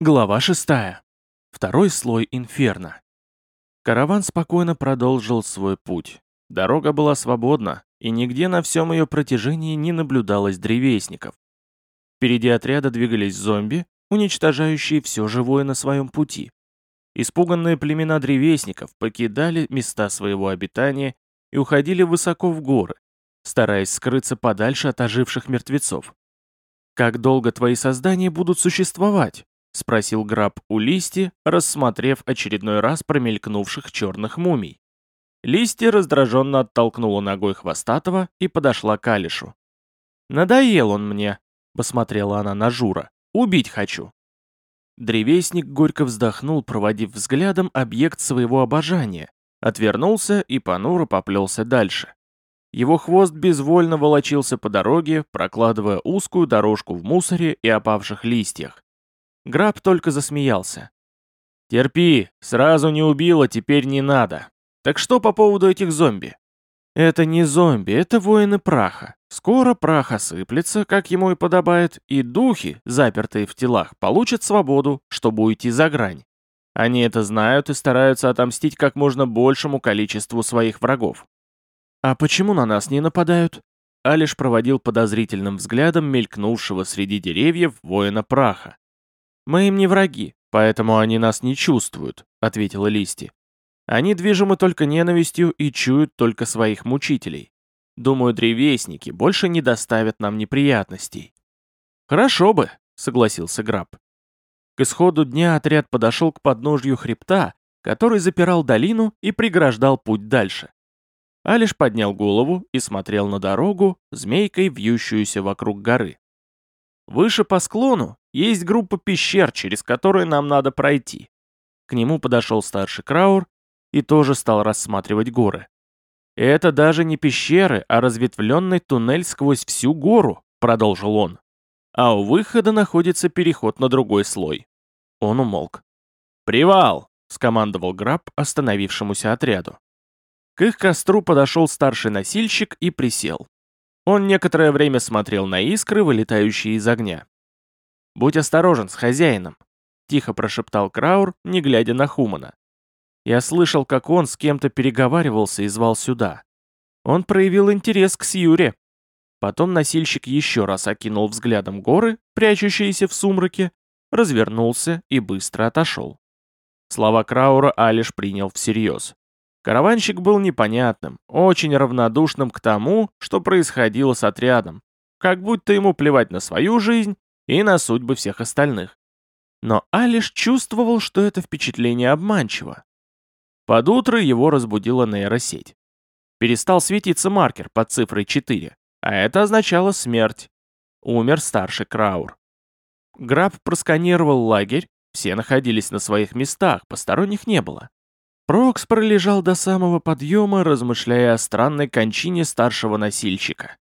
Глава 6. Второй слой инферно. Караван спокойно продолжил свой путь. Дорога была свободна, и нигде на всем ее протяжении не наблюдалось древесников. Впереди отряда двигались зомби, уничтожающие все живое на своем пути. Испуганные племена древесников покидали места своего обитания и уходили высоко в горы, стараясь скрыться подальше от оживших мертвецов. «Как долго твои создания будут существовать?» — спросил Граб у Листи, рассмотрев очередной раз промелькнувших черных мумий. Листи раздраженно оттолкнула ногой Хвостатого и подошла к Алишу. «Надоел он мне», — посмотрела она на Жура. «Убить хочу». Древесник горько вздохнул, проводив взглядом объект своего обожания, отвернулся и понуро поплелся дальше. Его хвост безвольно волочился по дороге, прокладывая узкую дорожку в мусоре и опавших листьях. Граб только засмеялся. «Терпи, сразу не убила, теперь не надо. Так что по поводу этих зомби?» «Это не зомби, это воины праха. Скоро прах осыплется, как ему и подобает, и духи, запертые в телах, получат свободу, чтобы уйти за грань. Они это знают и стараются отомстить как можно большему количеству своих врагов. А почему на нас не нападают?» Алиш проводил подозрительным взглядом мелькнувшего среди деревьев воина праха. «Мы им не враги, поэтому они нас не чувствуют», — ответила Листи. «Они движимы только ненавистью и чуют только своих мучителей. Думаю, древесники больше не доставят нам неприятностей». «Хорошо бы», — согласился Граб. К исходу дня отряд подошел к подножью хребта, который запирал долину и преграждал путь дальше. Алиш поднял голову и смотрел на дорогу, змейкой вьющуюся вокруг горы. Выше по склону есть группа пещер, через которые нам надо пройти. К нему подошел старший Краур и тоже стал рассматривать горы. «Это даже не пещеры, а разветвленный туннель сквозь всю гору», — продолжил он. «А у выхода находится переход на другой слой». Он умолк. «Привал!» — скомандовал Граб остановившемуся отряду. К их костру подошел старший носильщик и присел. Он некоторое время смотрел на искры, вылетающие из огня. «Будь осторожен с хозяином», — тихо прошептал Краур, не глядя на Хумана. Я слышал, как он с кем-то переговаривался и звал сюда. Он проявил интерес к Сьюре. Потом носильщик еще раз окинул взглядом горы, прячущиеся в сумраке, развернулся и быстро отошел. Слова Краура Алиш принял всерьез. Караванщик был непонятным, очень равнодушным к тому, что происходило с отрядом, как будто ему плевать на свою жизнь и на судьбы всех остальных. Но Алиш чувствовал, что это впечатление обманчиво. Под утро его разбудила нейросеть. Перестал светиться маркер под цифрой 4, а это означало смерть. Умер старший Краур. Граб просканировал лагерь, все находились на своих местах, посторонних не было. Прокс пролежал до самого подъема, размышляя о странной кончине старшего носильщика.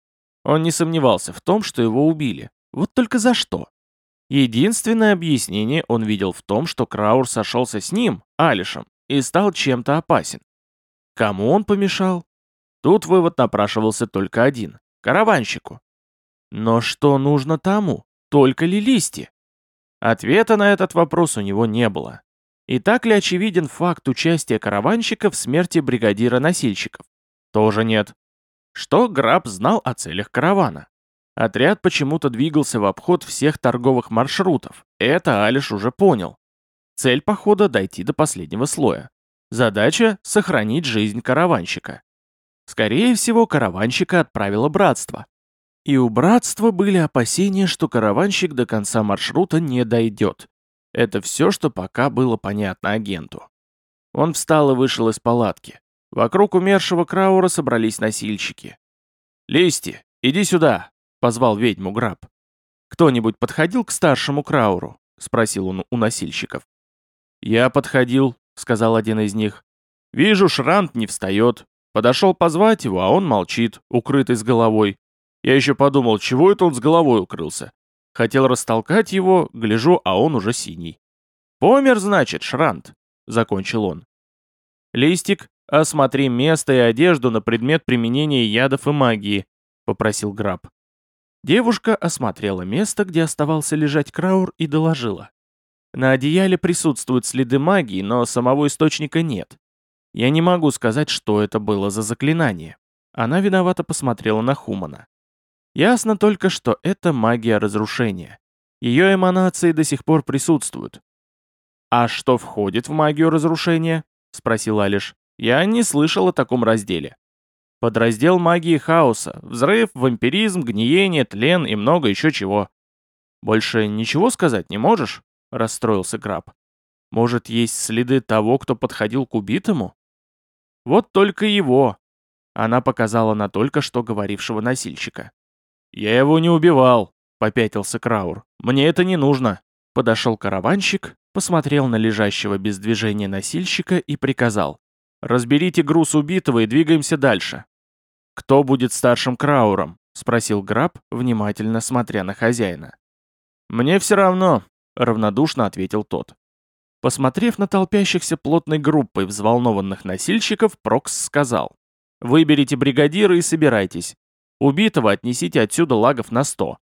Он не сомневался в том, что его убили. Вот только за что? Единственное объяснение он видел в том, что Краур сошелся с ним, Алишем, и стал чем-то опасен. Кому он помешал? Тут вывод напрашивался только один — караванщику. Но что нужно тому? Только ли листья? Ответа на этот вопрос у него не было. И так ли очевиден факт участия караванщика в смерти бригадира носильщиков? Тоже нет. Что Граб знал о целях каравана? Отряд почему-то двигался в обход всех торговых маршрутов. Это Алиш уже понял. Цель похода — дойти до последнего слоя. Задача — сохранить жизнь караванщика. Скорее всего, караванщика отправило братство. И у братства были опасения, что караванщик до конца маршрута не дойдет. Это все, что пока было понятно агенту. Он встал и вышел из палатки. Вокруг умершего Краура собрались носильщики. «Листи, иди сюда!» — позвал ведьму Граб. «Кто-нибудь подходил к старшему Крауру?» — спросил он у носильщиков. «Я подходил», — сказал один из них. «Вижу, Шрант не встает. Подошел позвать его, а он молчит, укрытый с головой. Я еще подумал, чего это он с головой укрылся? Хотел растолкать его, гляжу, а он уже синий. «Помер, значит, Шрант», — закончил он. «Листик, осмотри место и одежду на предмет применения ядов и магии», — попросил Граб. Девушка осмотрела место, где оставался лежать Краур, и доложила. На одеяле присутствуют следы магии, но самого источника нет. Я не могу сказать, что это было за заклинание. Она виновато посмотрела на Хумана. Ясно только, что это магия разрушения. Ее эманации до сих пор присутствуют. «А что входит в магию разрушения?» — спросил Алиш. «Я не слышал о таком разделе». Подраздел магии хаоса, взрыв, вампиризм, гниение, тлен и много еще чего. «Больше ничего сказать не можешь?» — расстроился Краб. «Может, есть следы того, кто подходил к убитому?» «Вот только его!» Она показала на только что говорившего носильщика. «Я его не убивал», — попятился Краур. «Мне это не нужно». Подошел караванщик, посмотрел на лежащего без движения носильщика и приказал. «Разберите груз убитого и двигаемся дальше». «Кто будет старшим Крауром?» — спросил Граб, внимательно смотря на хозяина. «Мне все равно», — равнодушно ответил тот. Посмотрев на толпящихся плотной группой взволнованных носильщиков, Прокс сказал. «Выберите бригадира и собирайтесь. Убитого отнесите отсюда лагов на сто.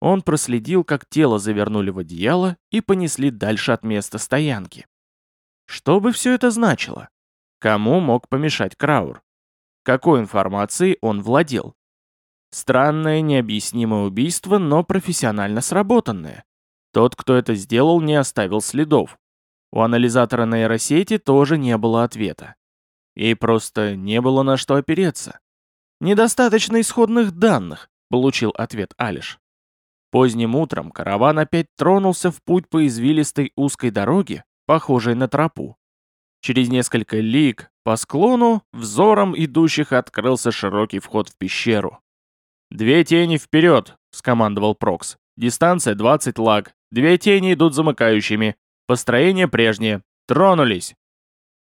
Он проследил, как тело завернули в одеяло и понесли дальше от места стоянки. Что бы все это значило? Кому мог помешать Краур? Какой информацией он владел? Странное, необъяснимое убийство, но профессионально сработанное. Тот, кто это сделал, не оставил следов. У анализатора нейросети тоже не было ответа. И просто не было на что опереться. «Недостаточно исходных данных», — получил ответ Алиш. Поздним утром караван опять тронулся в путь по извилистой узкой дороге, похожей на тропу. Через несколько лиг по склону взором идущих открылся широкий вход в пещеру. «Две тени вперед!» — скомандовал Прокс. «Дистанция 20 лаг. Две тени идут замыкающими. Построение прежнее. Тронулись!»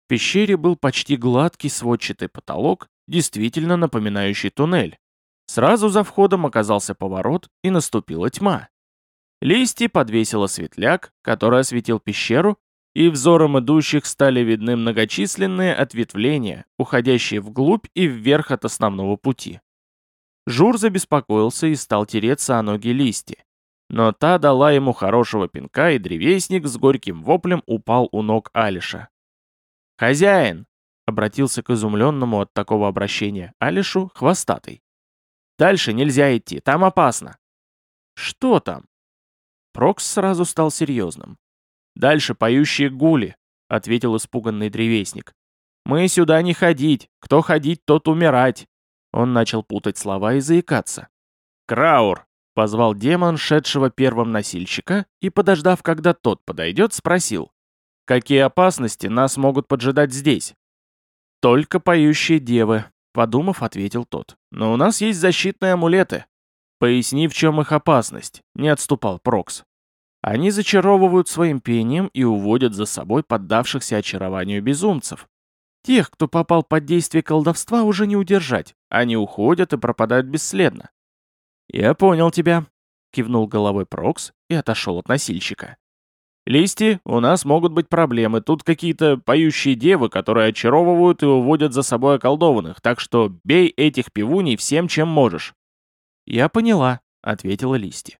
В пещере был почти гладкий сводчатый потолок, действительно напоминающий туннель. Сразу за входом оказался поворот, и наступила тьма. Листья подвесила светляк, который осветил пещеру, и взором идущих стали видны многочисленные ответвления, уходящие вглубь и вверх от основного пути. Жур забеспокоился и стал тереться о ноги листья. Но та дала ему хорошего пинка, и древесник с горьким воплем упал у ног Алиша. «Хозяин!» Обратился к изумленному от такого обращения Алишу хвостатый. «Дальше нельзя идти, там опасно». «Что там?» Прокс сразу стал серьезным. «Дальше поющие гули», — ответил испуганный древесник. «Мы сюда не ходить, кто ходить, тот умирать». Он начал путать слова и заикаться. «Краур!» — позвал демон, шедшего первым носильщика, и, подождав, когда тот подойдет, спросил. «Какие опасности нас могут поджидать здесь?» «Только поющие девы», — подумав, ответил тот. «Но у нас есть защитные амулеты. Поясни, в чем их опасность», — не отступал Прокс. Они зачаровывают своим пением и уводят за собой поддавшихся очарованию безумцев. Тех, кто попал под действие колдовства, уже не удержать. Они уходят и пропадают бесследно. «Я понял тебя», — кивнул головой Прокс и отошел от носильщика. Листи, у нас могут быть проблемы. Тут какие-то поющие девы, которые очаровывают и уводят за собой околдованных, так что бей этих пивуней всем, чем можешь». «Я поняла», — ответила Листи.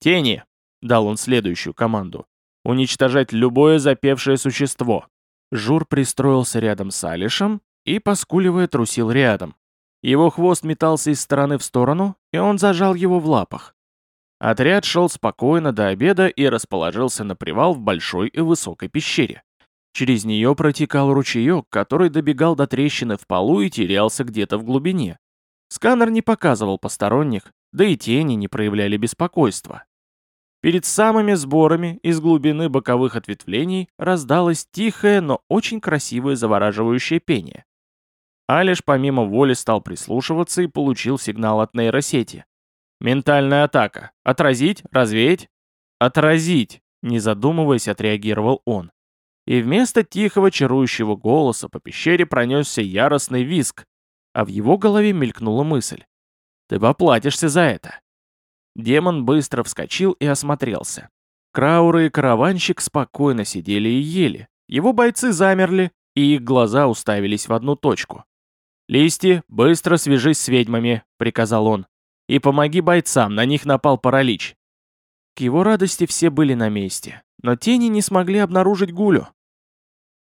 «Тени», — дал он следующую команду. «Уничтожать любое запевшее существо». Жур пристроился рядом с Алишем и, поскуливая, трусил рядом. Его хвост метался из стороны в сторону, и он зажал его в лапах. Отряд шел спокойно до обеда и расположился на привал в большой и высокой пещере. Через нее протекал ручеек, который добегал до трещины в полу и терялся где-то в глубине. Сканер не показывал посторонних, да и тени не проявляли беспокойства. Перед самыми сборами из глубины боковых ответвлений раздалось тихое, но очень красивое завораживающее пение. Алиш помимо воли стал прислушиваться и получил сигнал от нейросети. «Ментальная атака. Отразить? Развеять?» «Отразить!» — не задумываясь, отреагировал он. И вместо тихого чарующего голоса по пещере пронесся яростный визг, а в его голове мелькнула мысль. «Ты поплатишься за это!» Демон быстро вскочил и осмотрелся. Крауры и караванщик спокойно сидели и ели. Его бойцы замерли, и их глаза уставились в одну точку. «Листи, быстро свяжись с ведьмами», — приказал он. И помоги бойцам, на них напал паралич. К его радости все были на месте. но тени не смогли обнаружить Гулю.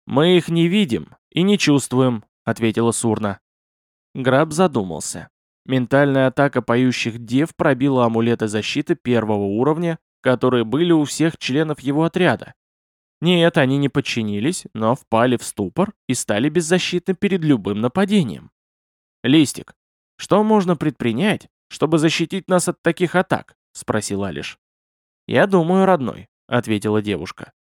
«Мы их не видим и не чувствуем», — ответила Сурна. Граб задумался. Ментальная атака поющих дев пробила амулеты защиты первого уровня, которые были у всех членов его отряда. Нет, они не подчинились, но впали в ступор и стали беззащитны перед любым нападением. «Листик, что можно предпринять, чтобы защитить нас от таких атак?» — спросил Алиш. «Я думаю, родной», — ответила девушка.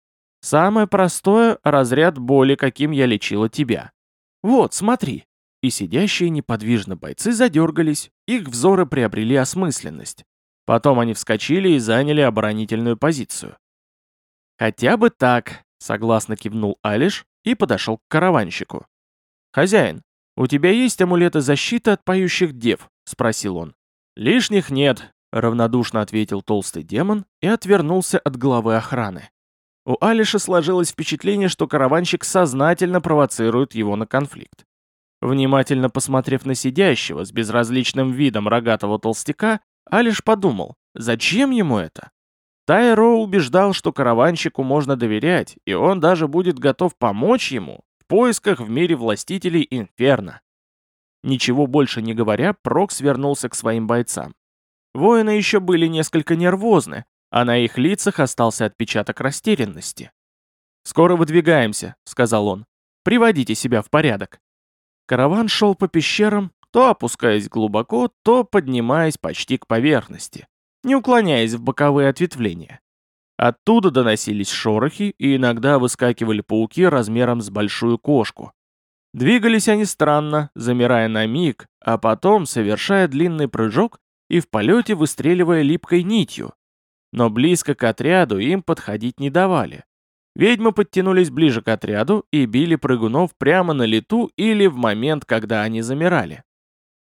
«Самое простое — разряд боли, каким я лечила тебя. Вот, смотри». И сидящие неподвижно бойцы задергались, их взоры приобрели осмысленность. Потом они вскочили и заняли оборонительную позицию. «Хотя бы так», — согласно кивнул Алиш и подошел к караванщику. «Хозяин, у тебя есть амулеты защиты от поющих дев?» — спросил он. «Лишних нет», — равнодушно ответил толстый демон и отвернулся от главы охраны. У Алиша сложилось впечатление, что караванщик сознательно провоцирует его на конфликт. Внимательно посмотрев на сидящего с безразличным видом рогатого толстяка, Алиш подумал, зачем ему это? Тайро убеждал, что караванщику можно доверять, и он даже будет готов помочь ему в поисках в мире властителей Инферно. Ничего больше не говоря, Прокс вернулся к своим бойцам. Воины еще были несколько нервозны, а на их лицах остался отпечаток растерянности. «Скоро выдвигаемся», — сказал он. «Приводите себя в порядок». Караван шел по пещерам, то опускаясь глубоко, то поднимаясь почти к поверхности не уклоняясь в боковые ответвления. Оттуда доносились шорохи, и иногда выскакивали пауки размером с большую кошку. Двигались они странно, замирая на миг, а потом совершая длинный прыжок и в полете выстреливая липкой нитью. Но близко к отряду им подходить не давали. Ведьмы подтянулись ближе к отряду и били прыгунов прямо на лету или в момент, когда они замирали.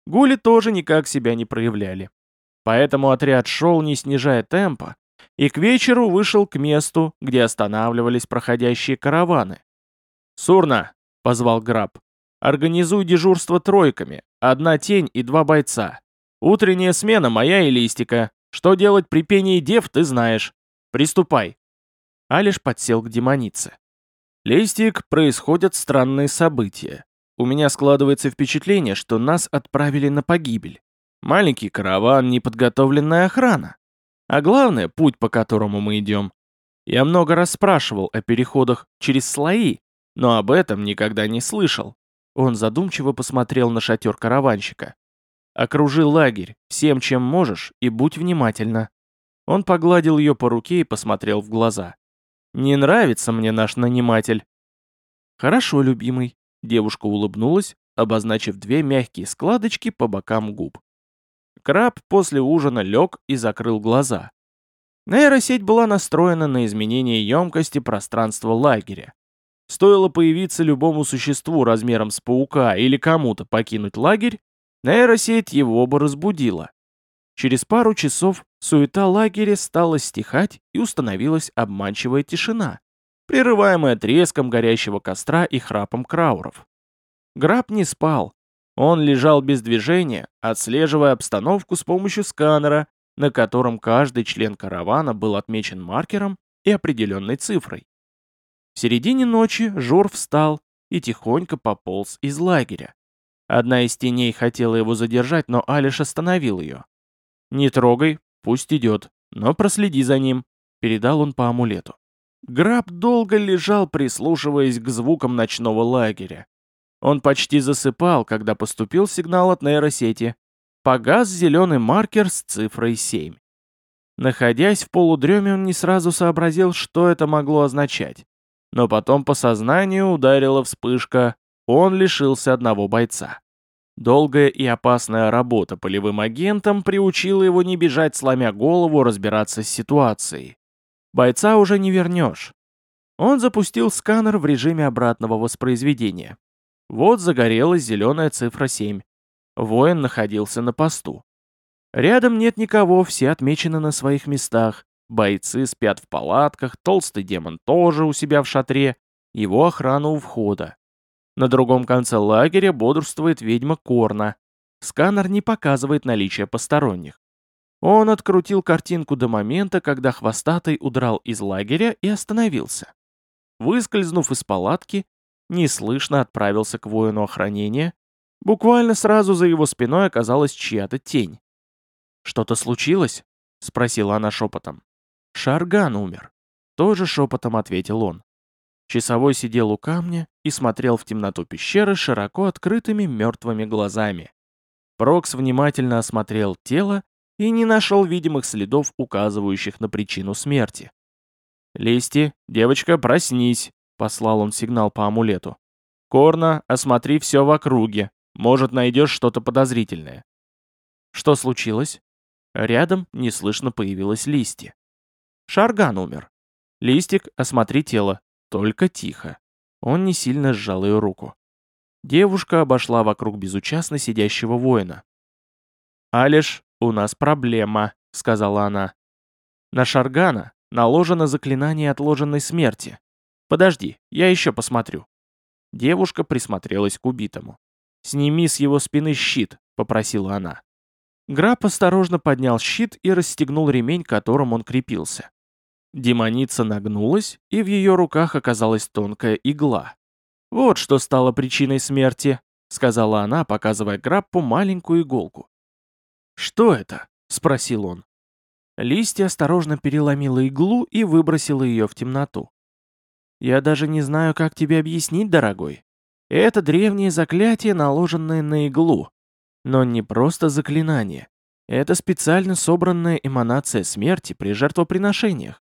Гули тоже никак себя не проявляли. Поэтому отряд шел, не снижая темпа, и к вечеру вышел к месту, где останавливались проходящие караваны. «Сурна!» — позвал Граб. «Организуй дежурство тройками, одна тень и два бойца. Утренняя смена моя и листика. Что делать при пении дев, ты знаешь. Приступай!» Алиш подсел к демонице. «Листик, происходят странные события. У меня складывается впечатление, что нас отправили на погибель. Маленький караван, неподготовленная охрана. А главное, путь, по которому мы идем. Я много раз спрашивал о переходах через слои, но об этом никогда не слышал. Он задумчиво посмотрел на шатер караванщика. «Окружи лагерь, всем, чем можешь, и будь внимательна». Он погладил ее по руке и посмотрел в глаза. «Не нравится мне наш наниматель». «Хорошо, любимый», — девушка улыбнулась, обозначив две мягкие складочки по бокам губ. Краб после ужина лег и закрыл глаза. Нейросеть была настроена на изменение емкости пространства лагеря. Стоило появиться любому существу размером с паука или кому-то покинуть лагерь, нейросеть его бы разбудила. Через пару часов суета лагеря стала стихать и установилась обманчивая тишина, прерываемая треском горящего костра и храпом крауров. Граб не спал, он лежал без движения, отслеживая обстановку с помощью сканера, на котором каждый член каравана был отмечен маркером и определенной цифрой. В середине ночи Жор встал и тихонько пополз из лагеря. Одна из теней хотела его задержать, но Алиш остановил ее. «Не трогай, пусть идет, но проследи за ним», — передал он по амулету. Граб долго лежал, прислушиваясь к звукам ночного лагеря. Он почти засыпал, когда поступил сигнал от нейросети. Погас зеленый маркер с цифрой 7. Находясь в полудреме, он не сразу сообразил, что это могло означать. Но потом по сознанию ударила вспышка, он лишился одного бойца. Долгая и опасная работа полевым агентом приучила его не бежать, сломя голову, разбираться с ситуацией. Бойца уже не вернешь. Он запустил сканер в режиме обратного воспроизведения. Вот загорелась зеленая цифра 7. Воин находился на посту. Рядом нет никого, все отмечены на своих местах. Бойцы спят в палатках, толстый демон тоже у себя в шатре, его охрана у входа. На другом конце лагеря бодрствует ведьма Корна. Сканер не показывает наличие посторонних. Он открутил картинку до момента, когда хвостатый удрал из лагеря и остановился. Выскользнув из палатки, неслышно отправился к воину охранения. Буквально сразу за его спиной оказалась чья-то тень. «Что-то случилось?» — спросила она шепотом. «Шарган умер», — тоже шепотом ответил он. Часовой сидел у камня и смотрел в темноту пещеры широко открытыми мертвыми глазами. Прокс внимательно осмотрел тело и не нашел видимых следов, указывающих на причину смерти. «Листи, девочка, проснись!» — послал он сигнал по амулету. «Корна, осмотри все в округе. Может, найдешь что-то подозрительное». Что случилось? Рядом неслышно появилась Листи. Шарган умер. Листик, осмотри тело. Только тихо. Он не сильно сжал ее руку. Девушка обошла вокруг безучастно сидящего воина. «Алиш, у нас проблема», — сказала она. «На Шаргана наложено заклинание отложенной смерти. Подожди, я еще посмотрю». Девушка присмотрелась к убитому. «Сними с его спины щит», — попросила она. Граб осторожно поднял щит и расстегнул ремень, которым он крепился. Демоница нагнулась, и в ее руках оказалась тонкая игла. «Вот что стало причиной смерти», — сказала она, показывая Граппу маленькую иголку. «Что это?» — спросил он. Листья осторожно переломила иглу и выбросила ее в темноту. «Я даже не знаю, как тебе объяснить, дорогой. Это древнее заклятие, наложенное на иглу. Но не просто заклинание. Это специально собранная эманация смерти при жертвоприношениях.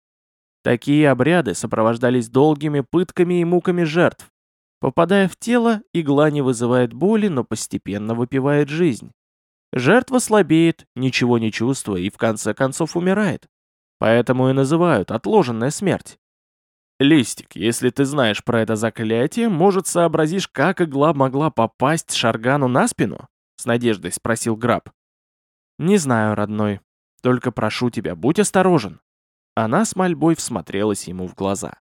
Такие обряды сопровождались долгими пытками и муками жертв. Попадая в тело, игла не вызывает боли, но постепенно выпивает жизнь. Жертва слабеет, ничего не чувствуя и в конце концов умирает. Поэтому и называют отложенная смерть. Листик, если ты знаешь про это заклятие, может сообразишь, как игла могла попасть Шаргану на спину? С надеждой спросил Граб. Не знаю, родной. Только прошу тебя, будь осторожен. Она с мольбой всмотрелась ему в глаза.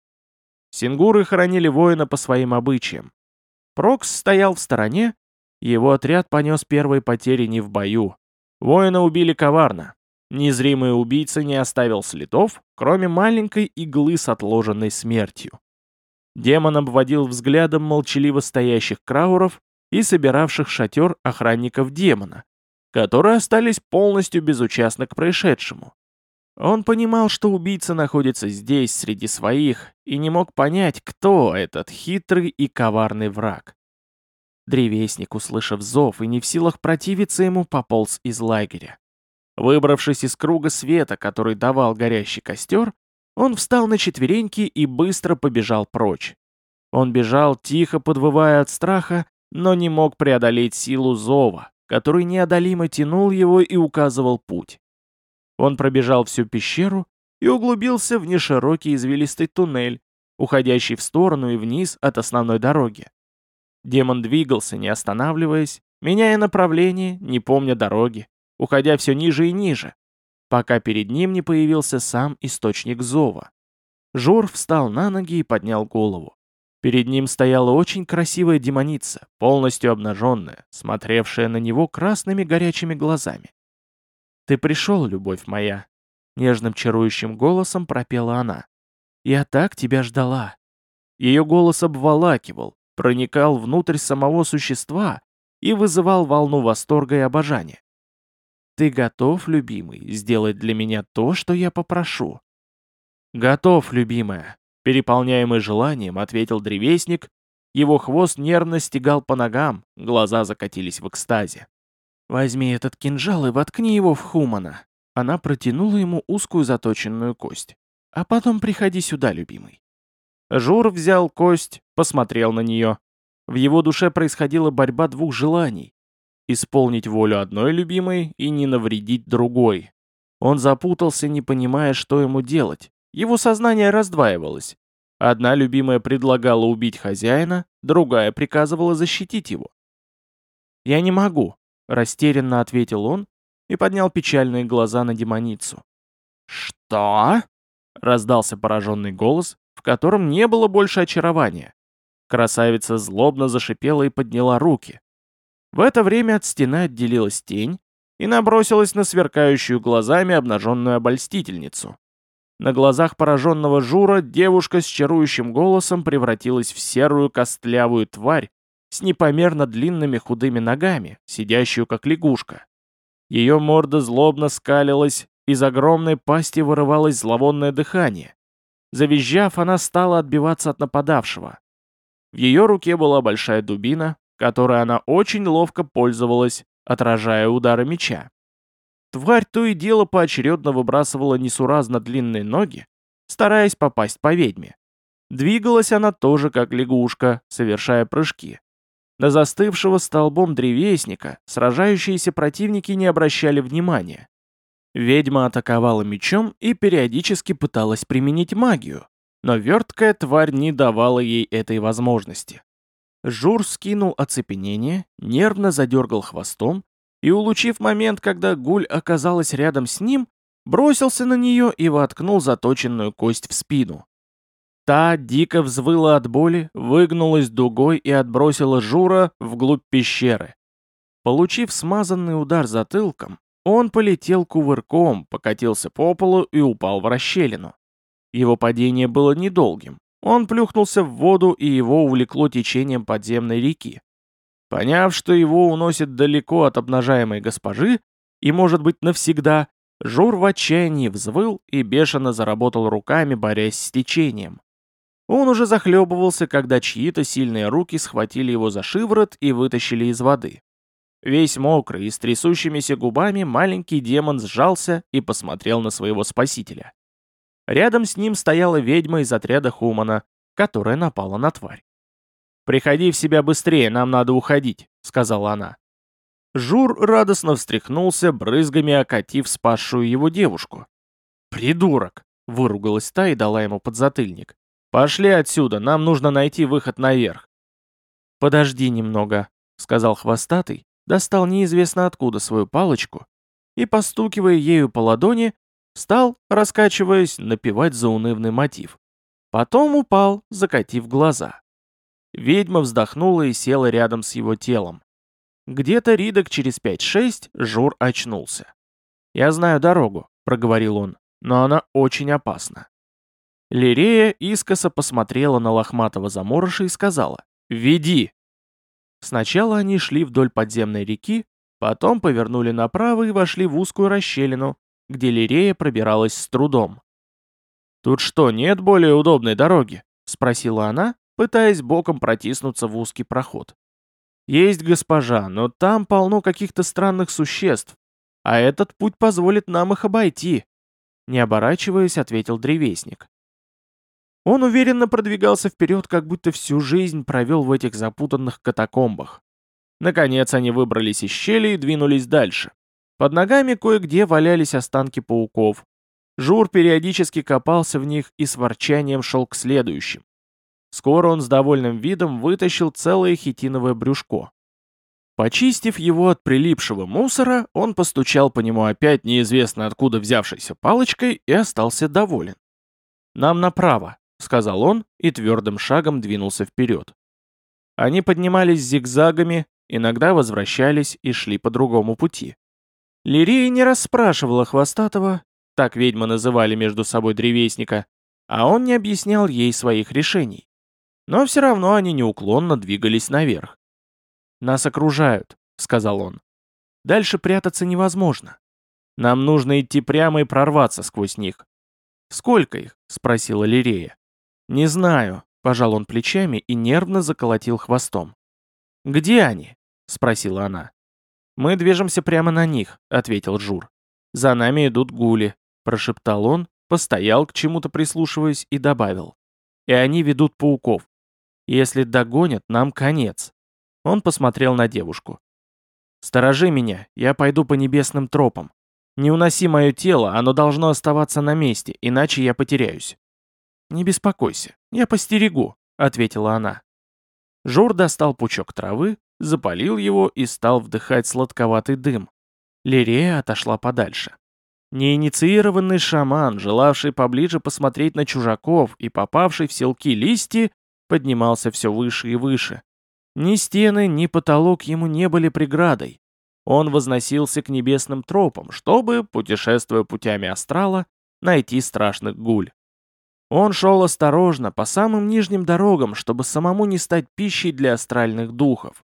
Сингуры хоронили воина по своим обычаям. Прокс стоял в стороне, его отряд понес первые потери не в бою. Воина убили коварно. Незримый убийца не оставил следов, кроме маленькой иглы с отложенной смертью. Демон обводил взглядом молчаливо стоящих крауров и собиравших шатер охранников демона, которые остались полностью безучастны к происшедшему. Он понимал, что убийца находится здесь, среди своих, и не мог понять, кто этот хитрый и коварный враг. Древесник, услышав зов и не в силах противиться ему, пополз из лагеря. Выбравшись из круга света, который давал горящий костер, он встал на четвереньки и быстро побежал прочь. Он бежал, тихо подвывая от страха, но не мог преодолеть силу зова, который неодолимо тянул его и указывал путь. Он пробежал всю пещеру и углубился в неширокий извилистый туннель, уходящий в сторону и вниз от основной дороги. Демон двигался, не останавливаясь, меняя направление, не помня дороги, уходя все ниже и ниже, пока перед ним не появился сам источник зова. Жор встал на ноги и поднял голову. Перед ним стояла очень красивая демоница, полностью обнаженная, смотревшая на него красными горячими глазами. «Ты пришел, любовь моя!» Нежным чарующим голосом пропела она. «Я так тебя ждала!» Ее голос обволакивал, проникал внутрь самого существа и вызывал волну восторга и обожания. «Ты готов, любимый, сделать для меня то, что я попрошу?» «Готов, любимая», — переполняемый желанием, ответил древесник. Его хвост нервно стегал по ногам, глаза закатились в экстазе. «Возьми этот кинжал и воткни его в Хумана». Она протянула ему узкую заточенную кость. «А потом приходи сюда, любимый». Жур взял кость, посмотрел на нее. В его душе происходила борьба двух желаний. Исполнить волю одной любимой и не навредить другой. Он запутался, не понимая, что ему делать. Его сознание раздваивалось. Одна любимая предлагала убить хозяина, другая приказывала защитить его. «Я не могу», Растерянно ответил он и поднял печальные глаза на демоницу. «Что?» — раздался пораженный голос, в котором не было больше очарования. Красавица злобно зашипела и подняла руки. В это время от стены отделилась тень, и набросилась на сверкающую глазами обнаженную обольстительницу. На глазах пораженного Жура девушка с чарующим голосом превратилась в серую костлявую тварь с непомерно длинными худыми ногами, сидящую как лягушка. Ее морда злобно скалилась, из огромной пасти вырывалось зловонное дыхание. Завизжав, она стала отбиваться от нападавшего. В ее руке была большая дубина, которой она очень ловко пользовалась, отражая удары меча. Тварь то и дело поочередно выбрасывала несуразно длинные ноги, стараясь попасть по ведьме. Двигалась она тоже как лягушка, совершая прыжки. На застывшего столбом древесника сражающиеся противники не обращали внимания. Ведьма атаковала мечом и периодически пыталась применить магию, но верткая тварь не давала ей этой возможности. Жур скинул оцепенение, нервно задергал хвостом и, улучив момент, когда гуль оказалась рядом с ним, бросился на нее и воткнул заточенную кость в спину. Та дико взвыла от боли, выгнулась дугой и отбросила Жура вглубь пещеры. Получив смазанный удар затылком, он полетел кувырком, покатился по полу и упал в расщелину. Его падение было недолгим. Он плюхнулся в воду, и его увлекло течением подземной реки. Поняв, что его уносит далеко от обнажаемой госпожи, и, может быть, навсегда, Жур в отчаянии взвыл и бешено заработал руками, борясь с течением. Он уже захлебывался, когда чьи-то сильные руки схватили его за шиворот и вытащили из воды. Весь мокрый и с трясущимися губами маленький демон сжался и посмотрел на своего спасителя. Рядом с ним стояла ведьма из отряда Хумана, которая напала на тварь. «Приходи в себя быстрее, нам надо уходить», — сказала она. Жур радостно встряхнулся, брызгами окатив спасшую его девушку. «Придурок!» — выругалась та и дала ему подзатыльник. «Пошли отсюда, нам нужно найти выход наверх». «Подожди немного», — сказал хвостатый, достал неизвестно откуда свою палочку и, постукивая ею по ладони, стал, раскачиваясь, напевать заунывный мотив. Потом упал, закатив глаза. Ведьма вздохнула и села рядом с его телом. Где-то ридок через 5-6 Жур очнулся. «Я знаю дорогу», — проговорил он, — «но она очень опасна». Лирея искоса посмотрела на лохматого заморыша и сказала «Веди!». Сначала они шли вдоль подземной реки, потом повернули направо и вошли в узкую расщелину, где Лирея пробиралась с трудом. «Тут что, нет более удобной дороги?» — спросила она, пытаясь боком протиснуться в узкий проход. «Есть госпожа, но там полно каких-то странных существ, а этот путь позволит нам их обойти», — не оборачиваясь, ответил древесник. Он уверенно продвигался вперед, как будто всю жизнь провел в этих запутанных катакомбах. Наконец они выбрались из щели и двинулись дальше. Под ногами кое-где валялись останки пауков. Жур периодически копался в них и с ворчанием шел к следующим. Скоро он с довольным видом вытащил целое хитиновое брюшко. Почистив его от прилипшего мусора, он постучал по нему опять неизвестно откуда взявшейся палочкой и остался доволен. «Нам направо», — сказал он и твердым шагом двинулся вперед. Они поднимались зигзагами, иногда возвращались и шли по другому пути. Лирия не расспрашивала Хвостатого, так ведьмы называли между собой древесника, а он не объяснял ей своих решений. Но все равно они неуклонно двигались наверх. «Нас окружают», — сказал он. «Дальше прятаться невозможно. Нам нужно идти прямо и прорваться сквозь них». «Сколько их?» — спросила Лирея. «Не знаю», — пожал он плечами и нервно заколотил хвостом. «Где они?» — спросила она. «Мы движемся прямо на них», — ответил Жур. «За нами идут гули», — прошептал он, постоял к чему-то прислушиваясь и добавил. «И они ведут пауков. Если догонят, нам конец. Он посмотрел на девушку. «Сторожи меня, я пойду по небесным тропам. Не уноси мое тело, оно должно оставаться на месте, иначе я потеряюсь». «Не беспокойся, я постерегу», — ответила она. Жур достал пучок травы, запалил его и стал вдыхать сладковатый дым. Лирея отошла подальше. Неинициированный шаман, желавший поближе посмотреть на чужаков и попавший в селки листья, поднимался все выше и выше. Ни стены, ни потолок ему не были преградой. Он возносился к небесным тропам, чтобы, путешествуя путями астрала, найти страшных гуль. Он шел осторожно по самым нижним дорогам, чтобы самому не стать пищей для астральных духов.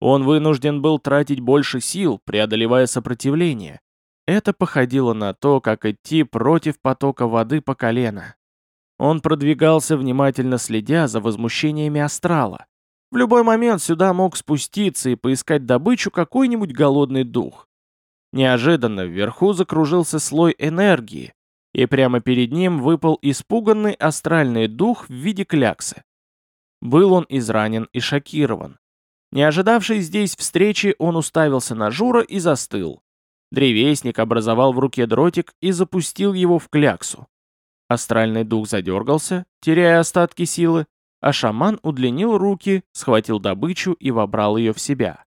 Он вынужден был тратить больше сил, преодолевая сопротивление. Это походило на то, как идти против потока воды по колено. Он продвигался, внимательно следя за возмущениями астрала. В любой момент сюда мог спуститься и поискать добычу какой-нибудь голодный дух. Неожиданно вверху закружился слой энергии, и прямо перед ним выпал испуганный астральный дух в виде кляксы. Был он изранен и шокирован. Не ожидавший здесь встречи, он уставился на Жура и застыл. Древесник образовал в руке дротик и запустил его в кляксу. Астральный дух задергался, теряя остатки силы, а шаман удлинил руки, схватил добычу и вобрал ее в себя.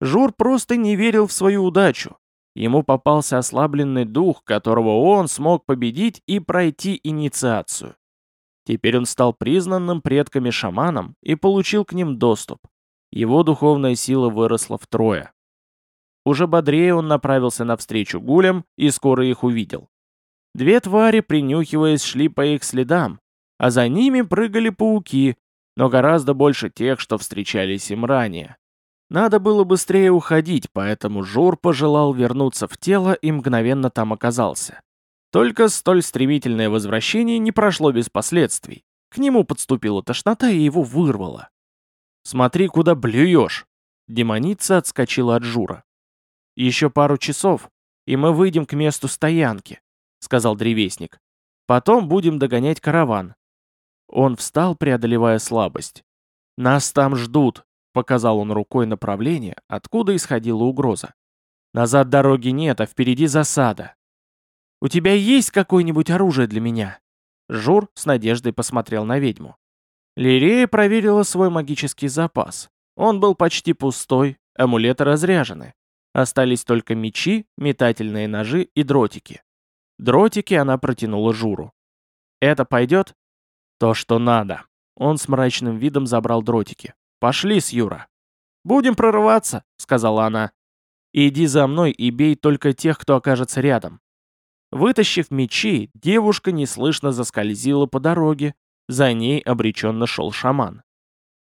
Жур просто не верил в свою удачу. Ему попался ослабленный дух, которого он смог победить и пройти инициацию. Теперь он стал признанным предками шаманом и получил к ним доступ. Его духовная сила выросла втрое. Уже бодрее он направился навстречу гулям и скоро их увидел. Две твари, принюхиваясь, шли по их следам, а за ними прыгали пауки, но гораздо больше тех, что встречались им ранее. Надо было быстрее уходить, поэтому Жур пожелал вернуться в тело и мгновенно там оказался. Только столь стремительное возвращение не прошло без последствий. К нему подступила тошнота и его вырвало. «Смотри, куда блюешь!» Демоница отскочила от Жура. «Еще пару часов, и мы выйдем к месту стоянки», — сказал древесник. «Потом будем догонять караван». Он встал, преодолевая слабость. «Нас там ждут», Показал он рукой направление, откуда исходила угроза. «Назад дороги нет, а впереди засада. У тебя есть какое-нибудь оружие для меня?» Жур с надеждой посмотрел на ведьму. Лирея проверила свой магический запас. Он был почти пустой, амулеты разряжены. Остались только мечи, метательные ножи и дротики. Дротики она протянула Журу. «Это пойдет?» «То, что надо». Он с мрачным видом забрал дротики. «Пошли с Юра». «Будем прорываться», — сказала она. «Иди за мной и бей только тех, кто окажется рядом». Вытащив мечи, девушка неслышно заскользила по дороге. За ней обреченно шел шаман.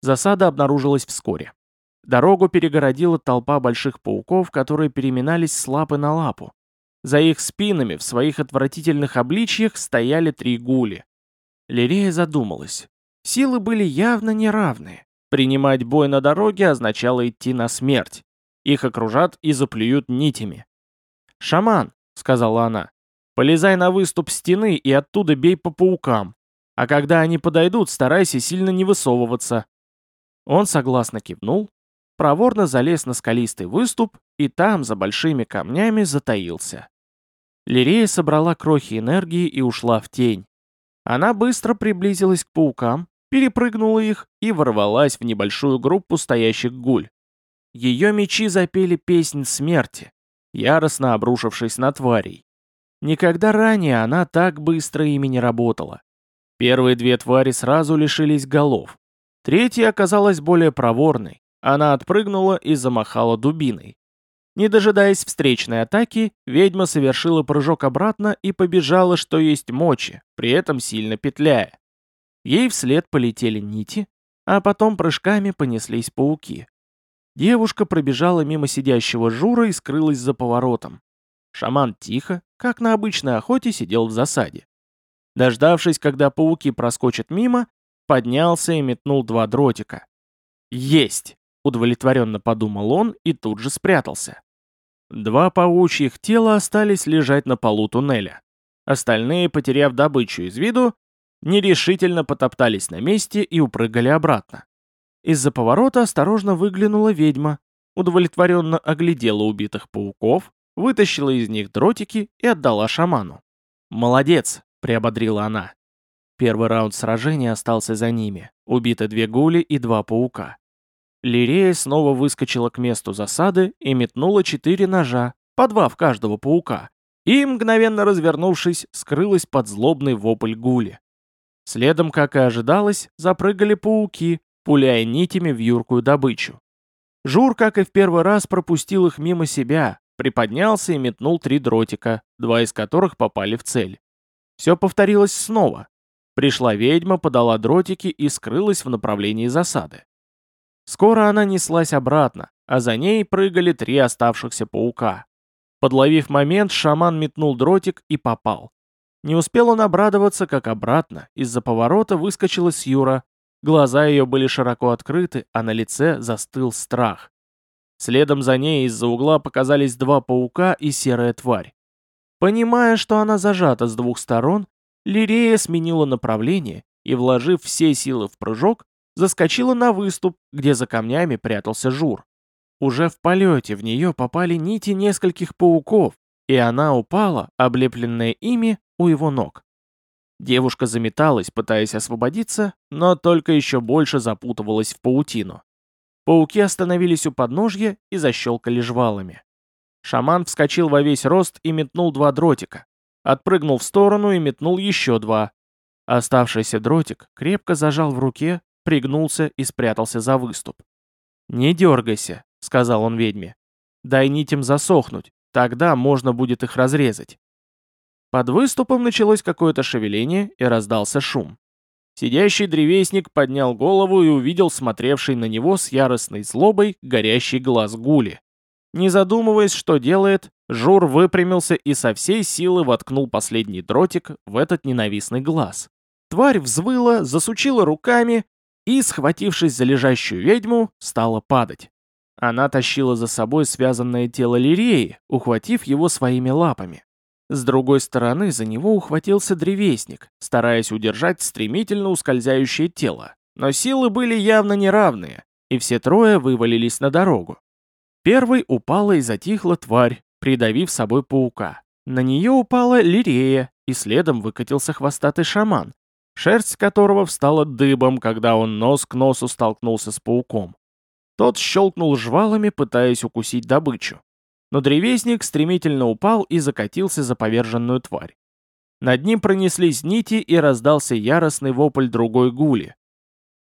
Засада обнаружилась вскоре. Дорогу перегородила толпа больших пауков, которые переминались с лапы на лапу. За их спинами в своих отвратительных обличьях стояли три гули. Лирея задумалась. Силы были явно неравные. Принимать бой на дороге означало идти на смерть. Их окружат и заплюют нитями. «Шаман», — сказала она, — «полезай на выступ стены и оттуда бей по паукам. А когда они подойдут, старайся сильно не высовываться». Он согласно кивнул, проворно залез на скалистый выступ и там, за большими камнями, затаился. Лирея собрала крохи энергии и ушла в тень. Она быстро приблизилась к паукам, перепрыгнула их и ворвалась в небольшую группу стоящих гуль. Ее мечи запели песнь смерти, яростно обрушившись на тварей. Никогда ранее она так быстро ими не работала. Первые две твари сразу лишились голов. Третья оказалась более проворной. Она отпрыгнула и замахала дубиной. Не дожидаясь встречной атаки, ведьма совершила прыжок обратно и побежала, что есть мочи, при этом сильно петляя. Ей вслед полетели нити, а потом прыжками понеслись пауки. Девушка пробежала мимо сидящего Жура и скрылась за поворотом. Шаман тихо, как на обычной охоте, сидел в засаде. Дождавшись, когда пауки проскочат мимо, поднялся и метнул два дротика. «Есть!» — удовлетворенно подумал он и тут же спрятался. Два паучьих тела остались лежать на полу туннеля. Остальные, потеряв добычу из виду, нерешительно потоптались на месте и упрыгали обратно. Из-за поворота осторожно выглянула ведьма, удовлетворенно оглядела убитых пауков, вытащила из них дротики и отдала шаману. «Молодец!» — приободрила она. Первый раунд сражения остался за ними. Убиты две гули и два паука. Лирея снова выскочила к месту засады и метнула четыре ножа, по два в каждого паука, и, мгновенно развернувшись, скрылась под злобный вопль гули. Следом, как и ожидалось, запрыгали пауки, пуляя нитями в юркую добычу. Жур, как и в первый раз, пропустил их мимо себя, приподнялся и метнул три дротика, два из которых попали в цель. Все повторилось снова. Пришла ведьма, подала дротики и скрылась в направлении засады. Скоро она неслась обратно, а за ней прыгали три оставшихся паука. Подловив момент, шаман метнул дротик и попал. Не успел он обрадоваться, как обратно, из-за поворота выскочила Сьюра. Глаза ее были широко открыты, а на лице застыл страх. Следом за ней из-за угла показались два паука и серая тварь. Понимая, что она зажата с двух сторон, Лирея сменила направление и, вложив все силы в прыжок, заскочила на выступ, где за камнями прятался Жур. Уже в полете в нее попали нити нескольких пауков, и она упала, облепленная ими, у его ног. Девушка заметалась, пытаясь освободиться, но только еще больше запутывалась в паутину. Пауки остановились у подножья и защелкали жвалами. Шаман вскочил во весь рост и метнул два дротика. Отпрыгнул в сторону и метнул еще два. Оставшийся дротик крепко зажал в руке, пригнулся и спрятался за выступ. «Не дергайся», — сказал он ведьме. «Дай нитям засохнуть, тогда можно будет их разрезать». Под выступом началось какое-то шевеление и раздался шум. Сидящий древесник поднял голову и увидел смотревший на него с яростной злобой горящий глаз гули. Не задумываясь, что делает, Жур выпрямился и со всей силы воткнул последний дротик в этот ненавистный глаз. Тварь взвыла, засучила руками и, схватившись за лежащую ведьму, стала падать. Она тащила за собой связанное тело Лиреи, ухватив его своими лапами. С другой стороны за него ухватился древесник, стараясь удержать стремительно ускользающее тело. Но силы были явно неравные, и все трое вывалились на дорогу. Первой упала и затихла тварь, придавив собой паука. На нее упала Лирея, и следом выкатился хвостатый шаман, шерсть которого встала дыбом, когда он нос к носу столкнулся с пауком. Тот щелкнул жвалами, пытаясь укусить добычу. Но древесник стремительно упал и закатился за поверженную тварь. Над ним пронеслись нити и раздался яростный вопль другой гули.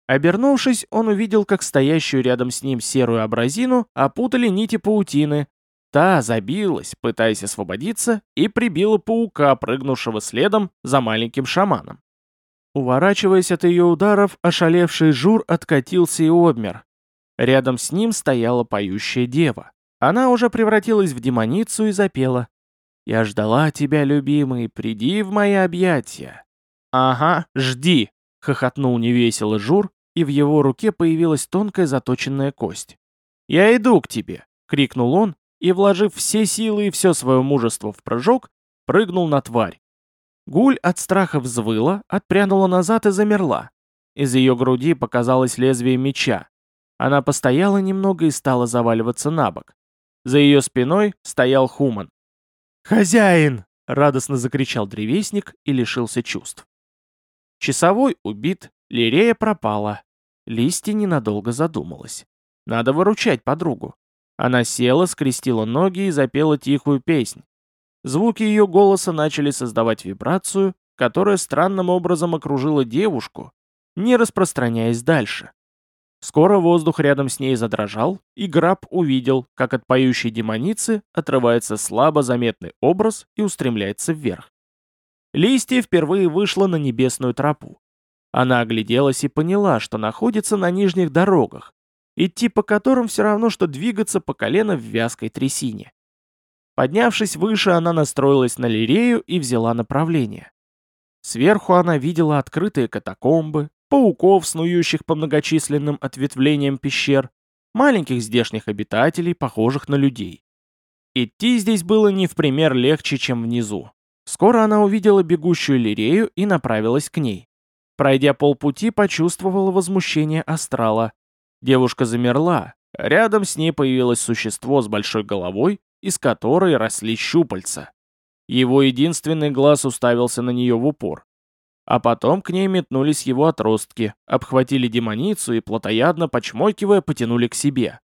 Обернувшись, он увидел, как стоящую рядом с ним серую абразину опутали нити паутины. Та забилась, пытаясь освободиться, и прибила паука, прыгнувшего следом за маленьким шаманом. Уворачиваясь от ее ударов, ошалевший Жур откатился и обмер. Рядом с ним стояла поющая дева. Она уже превратилась в демоницу и запела. «Я ждала тебя, любимый, приди в мои объятия». «Ага, жди», — хохотнул невесело Жур, и в его руке появилась тонкая заточенная кость. «Я иду к тебе!» — крикнул он, и, вложив все силы и все свое мужество в прыжок, прыгнул на тварь. Гуль от страха взвыла, отпрянула назад и замерла. Из ее груди показалось лезвие меча. Она постояла немного и стала заваливаться на бок. За ее спиной стоял Хуман. «Хозяин!» — радостно закричал древесник и лишился чувств. Часовой убит, Лирея пропала, Листья ненадолго задумалась. Надо выручать подругу. Она села, скрестила ноги и запела тихую песнь. Звуки ее голоса начали создавать вибрацию, которая странным образом окружила девушку, не распространяясь дальше. Скоро воздух рядом с ней задрожал, и Граб увидел, как от поющей демоницы отрывается слабо заметный образ и устремляется вверх. Листья впервые вышла на небесную тропу. Она огляделась и поняла, что находится на нижних дорогах, идти по которым все равно, что двигаться по колено в вязкой трясине. Поднявшись выше, она настроилась на лирею и взяла направление. Сверху она видела открытые катакомбы, пауков, снующих по многочисленным ответвлениям пещер, маленьких здешних обитателей, похожих на людей. Идти здесь было не в пример легче, чем внизу. Скоро она увидела бегущую лирею и направилась к ней. Пройдя полпути, почувствовала возмущение астрала. Девушка замерла. Рядом с ней появилось существо с большой головой, из которой росли щупальца. Его единственный глаз уставился на нее в упор. А потом к ней метнулись его отростки, обхватили демоницу и, плотоядно почмокивая, потянули к себе.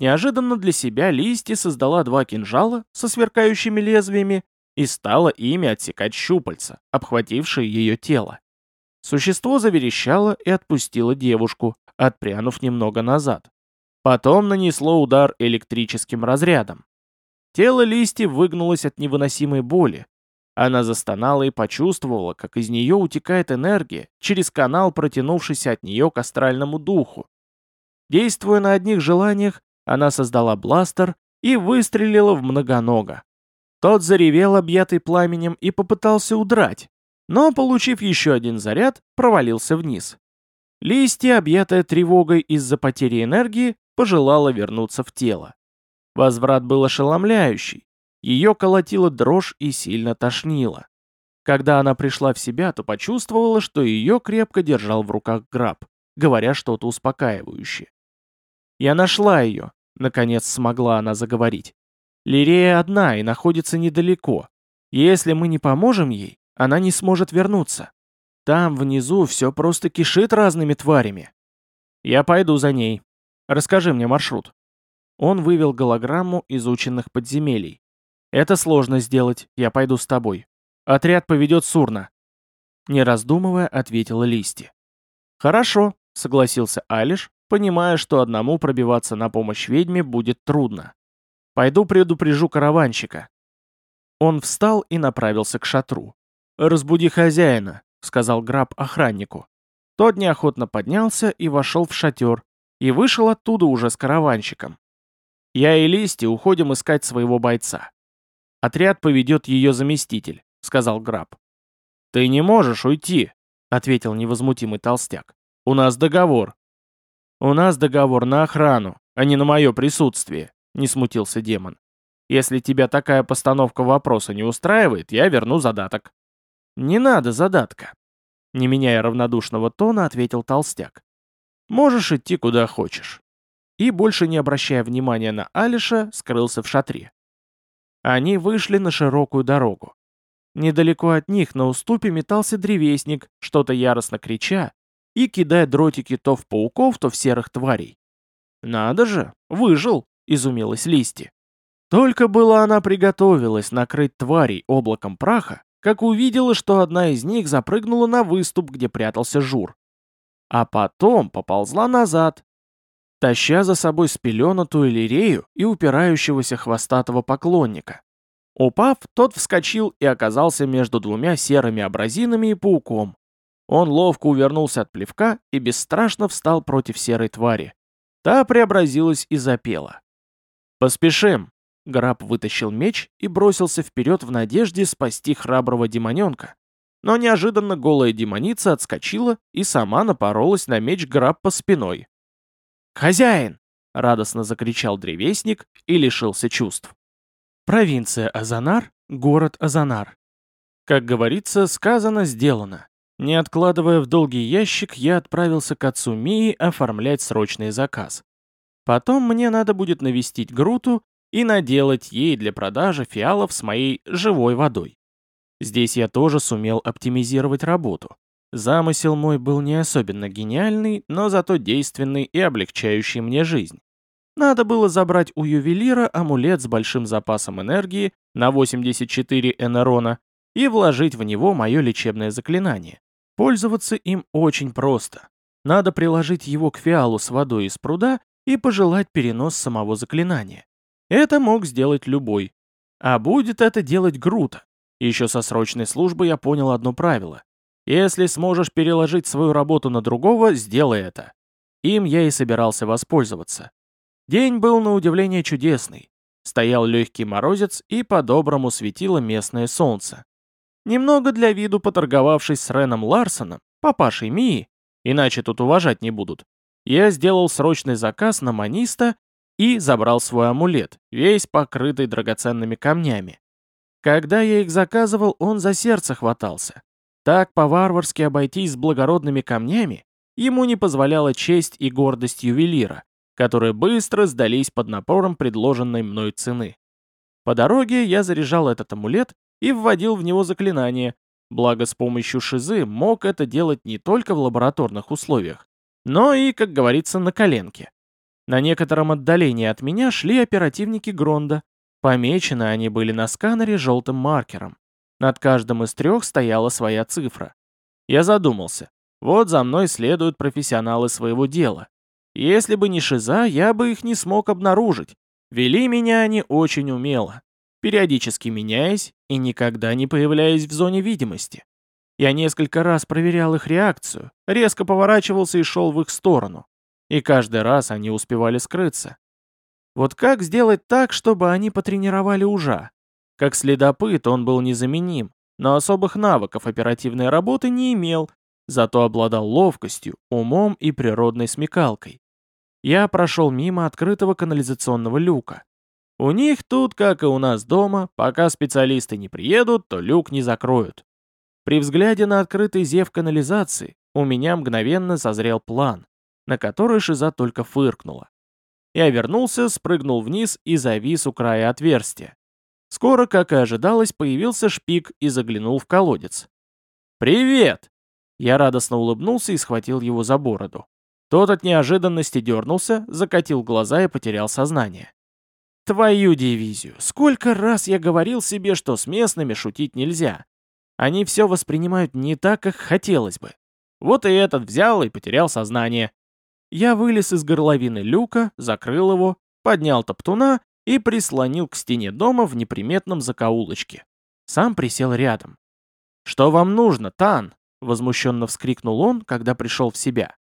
Неожиданно для себя Листи создала два кинжала со сверкающими лезвиями и стала ими отсекать щупальца, обхватившие ее тело. Существо заверещало и отпустило девушку, отпрянув немного назад. Потом нанесло удар электрическим разрядом. Тело Листи выгнулось от невыносимой боли. Она застонала и почувствовала, как из нее утекает энергия через канал, протянувшийся от нее к астральному духу. Действуя на одних желаниях, она создала бластер и выстрелила в многонога. Тот заревел, объятый пламенем, и попытался удрать, но, получив еще один заряд, провалился вниз. Листья, объятая тревогой из-за потери энергии, пожелала вернуться в тело. Возврат был ошеломляющий. Ее колотила дрожь и сильно тошнило. Когда она пришла в себя, то почувствовала, что ее крепко держал в руках граб, говоря что-то успокаивающее. «Я нашла ее», — наконец смогла она заговорить. «Лирея одна и находится недалеко. Если мы не поможем ей, она не сможет вернуться. Там, внизу, все просто кишит разными тварями. Я пойду за ней. Расскажи мне маршрут». Он вывел голограмму изученных подземелий. «Это сложно сделать, я пойду с тобой. Отряд поведет Сурна». Не раздумывая, ответила Листи. «Хорошо», — согласился Алиш, понимая, что одному пробиваться на помощь ведьме будет трудно. «Пойду предупрежу караванщика». Он встал и направился к шатру. «Разбуди хозяина», — сказал Граб охраннику. Тот неохотно поднялся и вошел в шатер, и вышел оттуда уже с караванщиком. Я и Листи уходим искать своего бойца. Отряд поведет ее заместитель, сказал Граб. Ты не можешь уйти, ответил невозмутимый толстяк. У нас договор. У нас договор на охрану, а не на мое присутствие, не смутился демон. Если тебя такая постановка вопроса не устраивает, я верну задаток. Не надо задатка. Не меняя равнодушного тона, ответил толстяк. Можешь идти куда хочешь и, больше не обращая внимания на Алиша, скрылся в шатре. Они вышли на широкую дорогу. Недалеко от них на уступе метался древесник, что-то яростно крича, и кидая дротики то в пауков, то в серых тварей. «Надо же, выжил!» — изумилась Листи. Только была она приготовилась накрыть тварей облаком праха, как увидела, что одна из них запрыгнула на выступ, где прятался Жур. А потом поползла назад, таща за собой спеленатую лирею и упирающегося хвостатого поклонника. Упав, тот вскочил и оказался между двумя серыми абразинами и пауком. Он ловко увернулся от плевка и бесстрашно встал против серой твари. Та преобразилась и запела. «Поспешим!» Граб вытащил меч и бросился вперед в надежде спасти храброго демоненка. Но неожиданно голая демоница отскочила и сама напоролась на меч Грабпа спиной. «Хозяин!» — радостно закричал древесник и лишился чувств. Провинция Азанар, город Азанар. Как говорится, сказано, сделано. Не откладывая в долгий ящик, я отправился к отцу Мии оформлять срочный заказ. Потом мне надо будет навестить Груту и наделать ей для продажи фиалов с моей живой водой. Здесь я тоже сумел оптимизировать работу. Замысел мой был не особенно гениальный, но зато действенный и облегчающий мне жизнь. Надо было забрать у ювелира амулет с большим запасом энергии на 84 энерона и вложить в него мое лечебное заклинание. Пользоваться им очень просто. Надо приложить его к фиалу с водой из пруда и пожелать перенос самого заклинания. Это мог сделать любой. А будет это делать Грута. Еще со срочной службы я понял одно правило. Если сможешь переложить свою работу на другого, сделай это. Им я и собирался воспользоваться. День был на удивление чудесный. Стоял легкий морозец и по-доброму светило местное солнце. Немного для виду поторговавшись с Реном Ларсоном, папашей Мии, иначе тут уважать не будут, я сделал срочный заказ на маниста и забрал свой амулет, весь покрытый драгоценными камнями. Когда я их заказывал, он за сердце хватался. Так по-варварски обойтись с благородными камнями ему не позволяла честь и гордость ювелира, которые быстро сдались под напором предложенной мной цены. По дороге я заряжал этот амулет и вводил в него заклинание, благо с помощью шизы мог это делать не только в лабораторных условиях, но и, как говорится, на коленке. На некотором отдалении от меня шли оперативники Гронда. Помечены они были на сканере желтым маркером. Над каждым из трех стояла своя цифра. Я задумался. Вот за мной следуют профессионалы своего дела. Если бы не Шиза, я бы их не смог обнаружить. Вели меня они очень умело, периодически меняясь и никогда не появляясь в зоне видимости. Я несколько раз проверял их реакцию, резко поворачивался и шел в их сторону. И каждый раз они успевали скрыться. Вот как сделать так, чтобы они потренировали ужа? Как следопыт он был незаменим, но особых навыков оперативной работы не имел, зато обладал ловкостью, умом и природной смекалкой. Я прошел мимо открытого канализационного люка. У них тут, как и у нас дома, пока специалисты не приедут, то люк не закроют. При взгляде на открытый зев канализации у меня мгновенно созрел план, на который Шиза только фыркнула. Я вернулся, спрыгнул вниз и завис у края отверстия. Скоро, как и ожидалось, появился шпик и заглянул в колодец. «Привет!» Я радостно улыбнулся и схватил его за бороду. Тот от неожиданности дернулся, закатил глаза и потерял сознание. «Твою дивизию! Сколько раз я говорил себе, что с местными шутить нельзя! Они все воспринимают не так, как хотелось бы. Вот и этот взял и потерял сознание. Я вылез из горловины люка, закрыл его, поднял топтуна и прислонил к стене дома в неприметном закоулочке. Сам присел рядом. «Что вам нужно, Тан?» — возмущенно вскрикнул он, когда пришел в себя.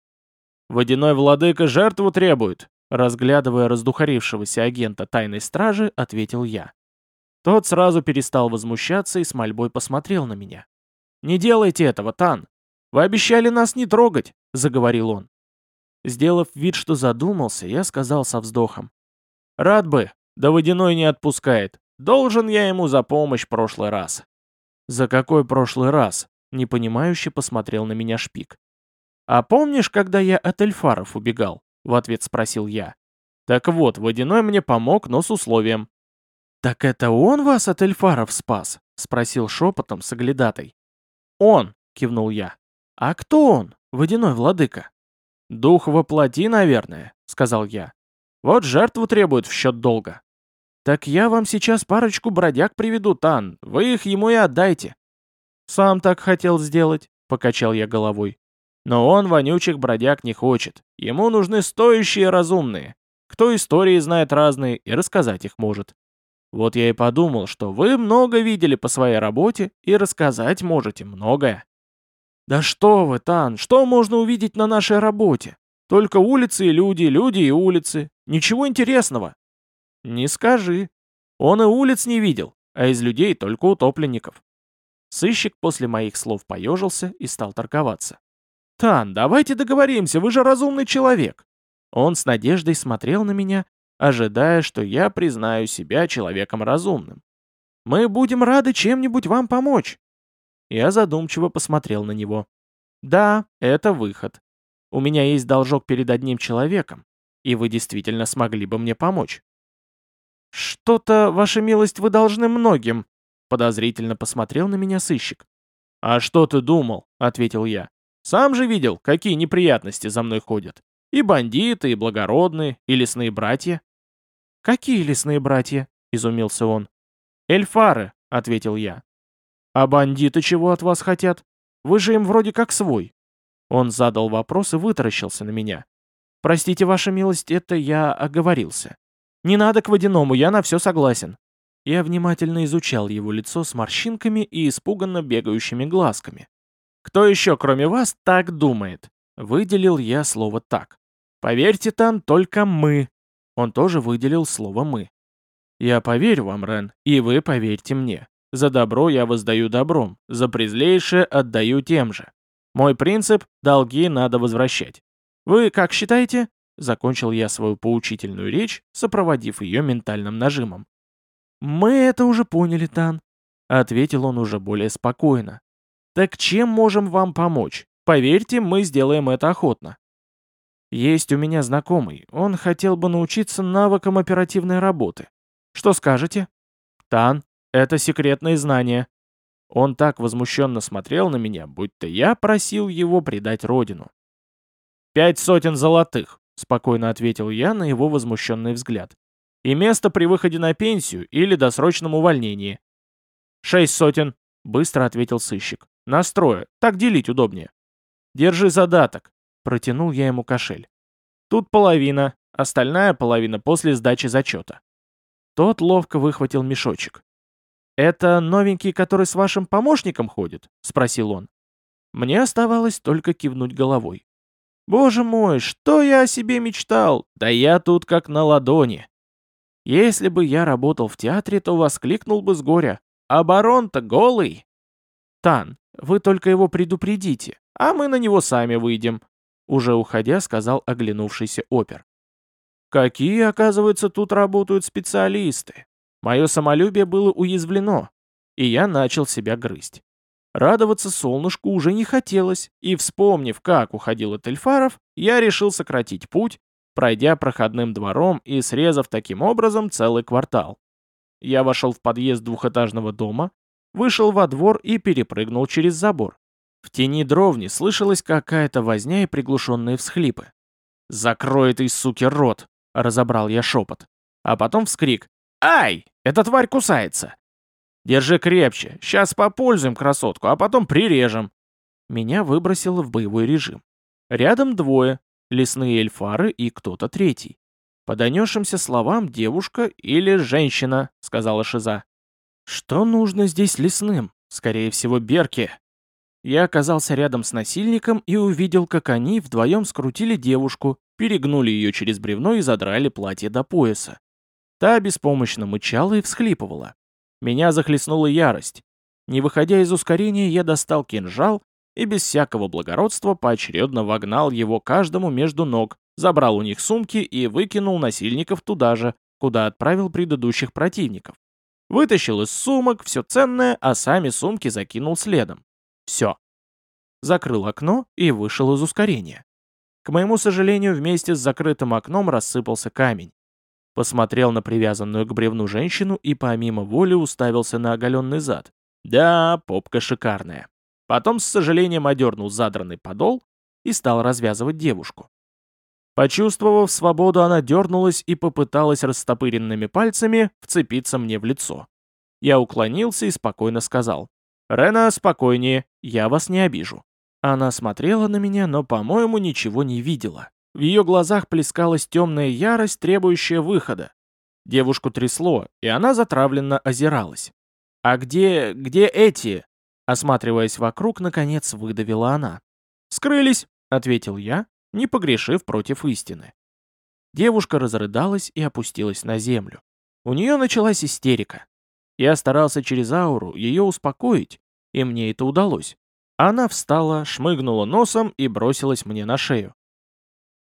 «Водяной владыка жертву требует», — разглядывая раздухарившегося агента тайной стражи, ответил я. Тот сразу перестал возмущаться и с мольбой посмотрел на меня. «Не делайте этого, Тан! Вы обещали нас не трогать!» — заговорил он. Сделав вид, что задумался, я сказал со вздохом. «Рад бы, да водяной не отпускает. Должен я ему за помощь прошлый раз». «За какой прошлый раз?» — непонимающе посмотрел на меня шпик. «А помнишь, когда я от эльфаров убегал?» — в ответ спросил я. «Так вот, водяной мне помог, но с условием». «Так это он вас от эльфаров спас?» — спросил шепотом с оглядатой. «Он!» — кивнул я. «А кто он, водяной владыка?» «Дух воплоти, наверное», — сказал я. «Вот жертву требует в счет долга». «Так я вам сейчас парочку бродяг приведу, Тан, вы их ему и отдайте». «Сам так хотел сделать», — покачал я головой. «Но он вонючих бродяг не хочет. Ему нужны стоящие разумные. Кто истории знает разные и рассказать их может. Вот я и подумал, что вы много видели по своей работе и рассказать можете многое». «Да что вы, Тан, что можно увидеть на нашей работе? Только улицы и люди, люди и улицы. Ничего интересного». «Не скажи. Он и улиц не видел, а из людей только утопленников». Сыщик после моих слов поежился и стал торговаться. «Тан, давайте договоримся, вы же разумный человек». Он с надеждой смотрел на меня, ожидая, что я признаю себя человеком разумным. «Мы будем рады чем-нибудь вам помочь». Я задумчиво посмотрел на него. «Да, это выход. У меня есть должок перед одним человеком, и вы действительно смогли бы мне помочь». «Что-то, ваша милость, вы должны многим», — подозрительно посмотрел на меня сыщик. «А что ты думал?» — ответил я. «Сам же видел, какие неприятности за мной ходят. И бандиты, и благородные, и лесные братья». «Какие лесные братья?» — изумился он. «Эльфары», — ответил я. «А бандиты чего от вас хотят? Вы же им вроде как свой». Он задал вопрос и вытаращился на меня. «Простите, ваша милость, это я оговорился. Не надо к водяному, я на все согласен». Я внимательно изучал его лицо с морщинками и испуганно бегающими глазками. «Кто еще, кроме вас, так думает?» Выделил я слово «так». «Поверьте, там только мы». Он тоже выделил слово «мы». «Я поверю вам, Рен, и вы поверьте мне. За добро я воздаю добром, за презлейшее отдаю тем же. Мой принцип – долги надо возвращать. Вы как считаете?» Закончил я свою поучительную речь, сопроводив ее ментальным нажимом. «Мы это уже поняли, Тан», — ответил он уже более спокойно. «Так чем можем вам помочь? Поверьте, мы сделаем это охотно». «Есть у меня знакомый, он хотел бы научиться навыкам оперативной работы. Что скажете?» «Тан, это секретные знания. Он так возмущенно смотрел на меня, будто я просил его предать родину. «Пять сотен золотых», — спокойно ответил я на его возмущенный взгляд. «И место при выходе на пенсию или досрочном увольнении». «Шесть сотен», — быстро ответил сыщик. «Настрое, так делить удобнее». «Держи задаток», — протянул я ему кошель. Тут половина, остальная половина после сдачи зачета. Тот ловко выхватил мешочек. «Это новенький, который с вашим помощником ходит?» — спросил он. Мне оставалось только кивнуть головой. «Боже мой, что я о себе мечтал? Да я тут как на ладони!» Если бы я работал в театре, то воскликнул бы с горя. «А барон-то голый!» «Тан, вы только его предупредите, а мы на него сами выйдем», уже уходя, сказал оглянувшийся опер. Какие, оказывается, тут работают специалисты. Мое самолюбие было уязвлено, и я начал себя грызть. Радоваться солнышку уже не хотелось, и, вспомнив, как уходил от эльфаров, я решил сократить путь, пройдя проходным двором и срезав таким образом целый квартал. Я вошел в подъезд двухэтажного дома, вышел во двор и перепрыгнул через забор. В тени дровни слышалась какая-то возня и приглушенные всхлипы. «Закрой этой суки рот!» — разобрал я шепот. А потом вскрик. «Ай! Эта тварь кусается!» «Держи крепче, сейчас попользуем красотку, а потом прирежем!» Меня выбросило в боевой режим. Рядом двое, лесные эльфары и кто-то третий. По донесшимся словам девушка или женщина, сказала Шиза. Что нужно здесь лесным? Скорее всего, берки. Я оказался рядом с насильником и увидел, как они вдвоем скрутили девушку, перегнули ее через бревно и задрали платье до пояса. Та беспомощно мычала и всхлипывала. Меня захлестнула ярость. Не выходя из ускорения, я достал кинжал и без всякого благородства поочередно вогнал его каждому между ног, забрал у них сумки и выкинул насильников туда же, куда отправил предыдущих противников. Вытащил из сумок все ценное, а сами сумки закинул следом. Все. Закрыл окно и вышел из ускорения. К моему сожалению, вместе с закрытым окном рассыпался камень. Посмотрел на привязанную к бревну женщину и помимо воли уставился на оголенный зад. Да, попка шикарная. Потом с сожалением одернул задранный подол и стал развязывать девушку. Почувствовав свободу, она дернулась и попыталась растопыренными пальцами вцепиться мне в лицо. Я уклонился и спокойно сказал. «Рена, спокойнее, я вас не обижу». Она смотрела на меня, но, по-моему, ничего не видела. В ее глазах плескалась темная ярость, требующая выхода. Девушку трясло, и она затравленно озиралась. «А где... где эти?» Осматриваясь вокруг, наконец выдавила она. «Скрылись», — ответил я, не погрешив против истины. Девушка разрыдалась и опустилась на землю. У нее началась истерика. Я старался через ауру ее успокоить, и мне это удалось. Она встала, шмыгнула носом и бросилась мне на шею.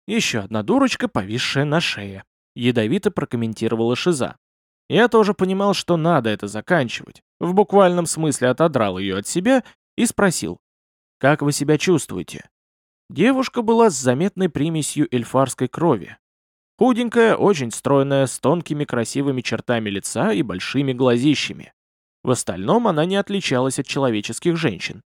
Еще одна дурочка, повисшая на шее. Ядовито прокомментировала Шиза. Я тоже понимал, что надо это заканчивать. В буквальном смысле отодрал ее от себя и спросил. «Как вы себя чувствуете?» Девушка была с заметной примесью эльфарской крови, Худенькая, очень стройная, с тонкими красивыми чертами лица и большими глазищами. В остальном она не отличалась от человеческих женщин.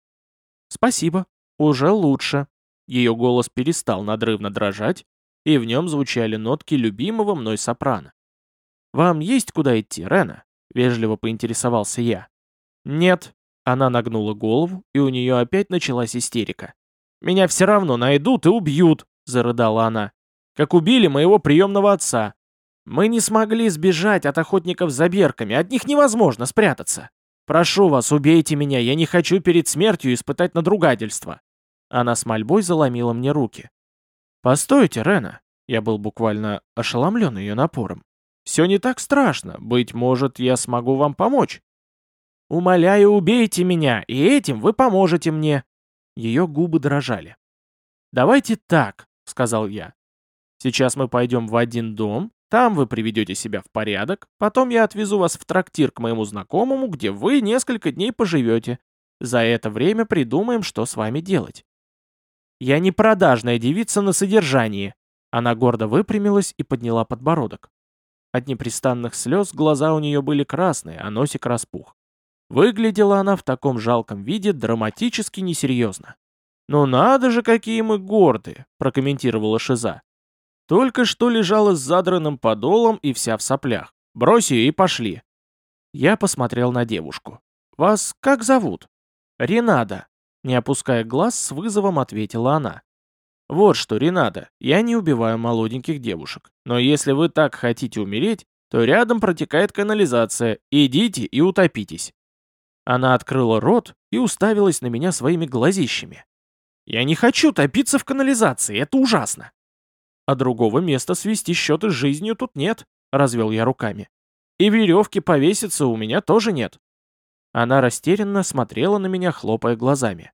«Спасибо, уже лучше». Ее голос перестал надрывно дрожать, и в нем звучали нотки любимого мной сопрано. «Вам есть куда идти, Рена?» — вежливо поинтересовался я. «Нет». Она нагнула голову, и у нее опять началась истерика. «Меня все равно найдут и убьют», — зарыдала она как убили моего приемного отца. Мы не смогли сбежать от охотников за берками, от них невозможно спрятаться. Прошу вас, убейте меня, я не хочу перед смертью испытать надругательство». Она с мольбой заломила мне руки. «Постойте, Рена». Я был буквально ошеломлен ее напором. «Все не так страшно. Быть может, я смогу вам помочь». «Умоляю, убейте меня, и этим вы поможете мне». Ее губы дрожали. «Давайте так», — сказал я. Сейчас мы пойдем в один дом, там вы приведете себя в порядок, потом я отвезу вас в трактир к моему знакомому, где вы несколько дней поживете. За это время придумаем, что с вами делать. Я не продажная девица на содержании. Она гордо выпрямилась и подняла подбородок. От непрестанных слез глаза у нее были красные, а носик распух. Выглядела она в таком жалком виде драматически несерьезно. «Ну надо же, какие мы гордые!» – прокомментировала Шиза. Только что лежала с задранным подолом и вся в соплях. Брось ее и пошли. Я посмотрел на девушку. «Вас как зовут?» «Ренада», — не опуская глаз, с вызовом ответила она. Вот что, Рената, я не убиваю молоденьких девушек. Но если вы так хотите умереть, то рядом протекает канализация. Идите и утопитесь. Она открыла рот и уставилась на меня своими глазищами. Я не хочу топиться в канализации, это ужасно. А другого места свести счеты с жизнью тут нет, развел я руками. И веревки повеситься у меня тоже нет. Она растерянно смотрела на меня, хлопая глазами.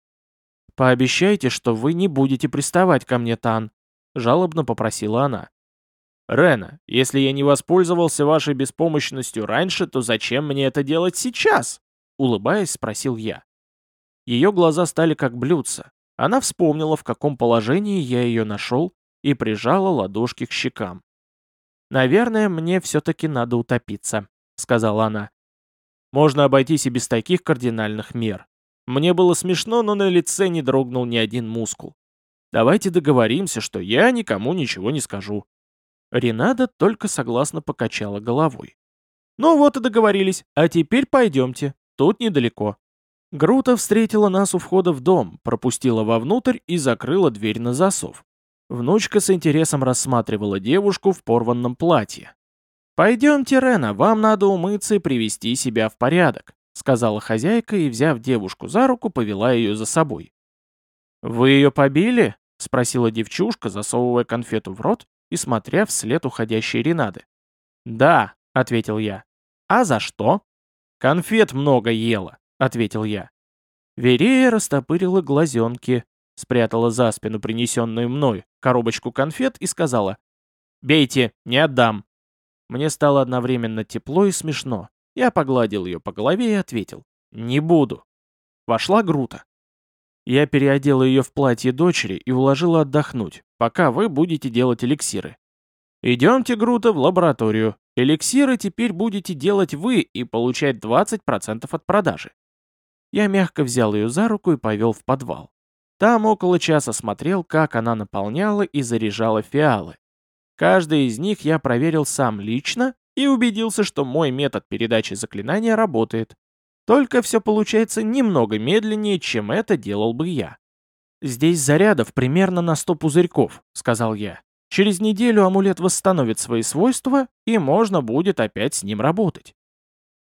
«Пообещайте, что вы не будете приставать ко мне, Тан», — жалобно попросила она. «Рена, если я не воспользовался вашей беспомощностью раньше, то зачем мне это делать сейчас?» — улыбаясь, спросил я. Ее глаза стали как блюдца. Она вспомнила, в каком положении я ее нашел, и прижала ладошки к щекам. «Наверное, мне все-таки надо утопиться», — сказала она. «Можно обойтись и без таких кардинальных мер. Мне было смешно, но на лице не дрогнул ни один мускул. Давайте договоримся, что я никому ничего не скажу». Ренада только согласно покачала головой. «Ну вот и договорились, а теперь пойдемте, тут недалеко». Грута встретила нас у входа в дом, пропустила вовнутрь и закрыла дверь на засов. Внучка с интересом рассматривала девушку в порванном платье. «Пойдемте, Рена, вам надо умыться и привести себя в порядок», сказала хозяйка и, взяв девушку за руку, повела ее за собой. «Вы ее побили?» спросила девчушка, засовывая конфету в рот и смотря вслед уходящей Ренады. «Да», — ответил я. «А за что?» «Конфет много ела», — ответил я. Верея растопырила глазенки, спрятала за спину принесенную мной коробочку конфет и сказала «Бейте, не отдам». Мне стало одновременно тепло и смешно. Я погладил ее по голове и ответил «Не буду». Вошла Грута. Я переодела ее в платье дочери и уложила отдохнуть, пока вы будете делать эликсиры. Идемте, Грута, в лабораторию. Эликсиры теперь будете делать вы и получать 20% от продажи. Я мягко взял ее за руку и повел в подвал. Там около часа смотрел, как она наполняла и заряжала фиалы. Каждый из них я проверил сам лично и убедился, что мой метод передачи заклинания работает. Только все получается немного медленнее, чем это делал бы я. «Здесь зарядов примерно на 100 пузырьков», — сказал я. «Через неделю амулет восстановит свои свойства, и можно будет опять с ним работать».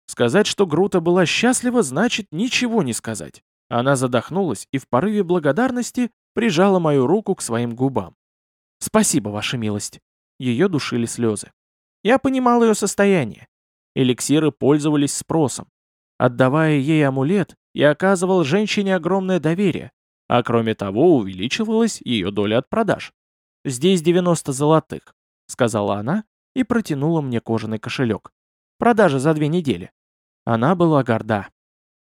Сказать, что Грута была счастлива, значит ничего не сказать. Она задохнулась и в порыве благодарности прижала мою руку к своим губам. «Спасибо, ваша милость». Ее душили слезы. Я понимал ее состояние. Эликсиры пользовались спросом. Отдавая ей амулет, я оказывал женщине огромное доверие, а кроме того увеличивалась ее доля от продаж. «Здесь 90 золотых», — сказала она и протянула мне кожаный кошелек. «Продажа за две недели». Она была горда.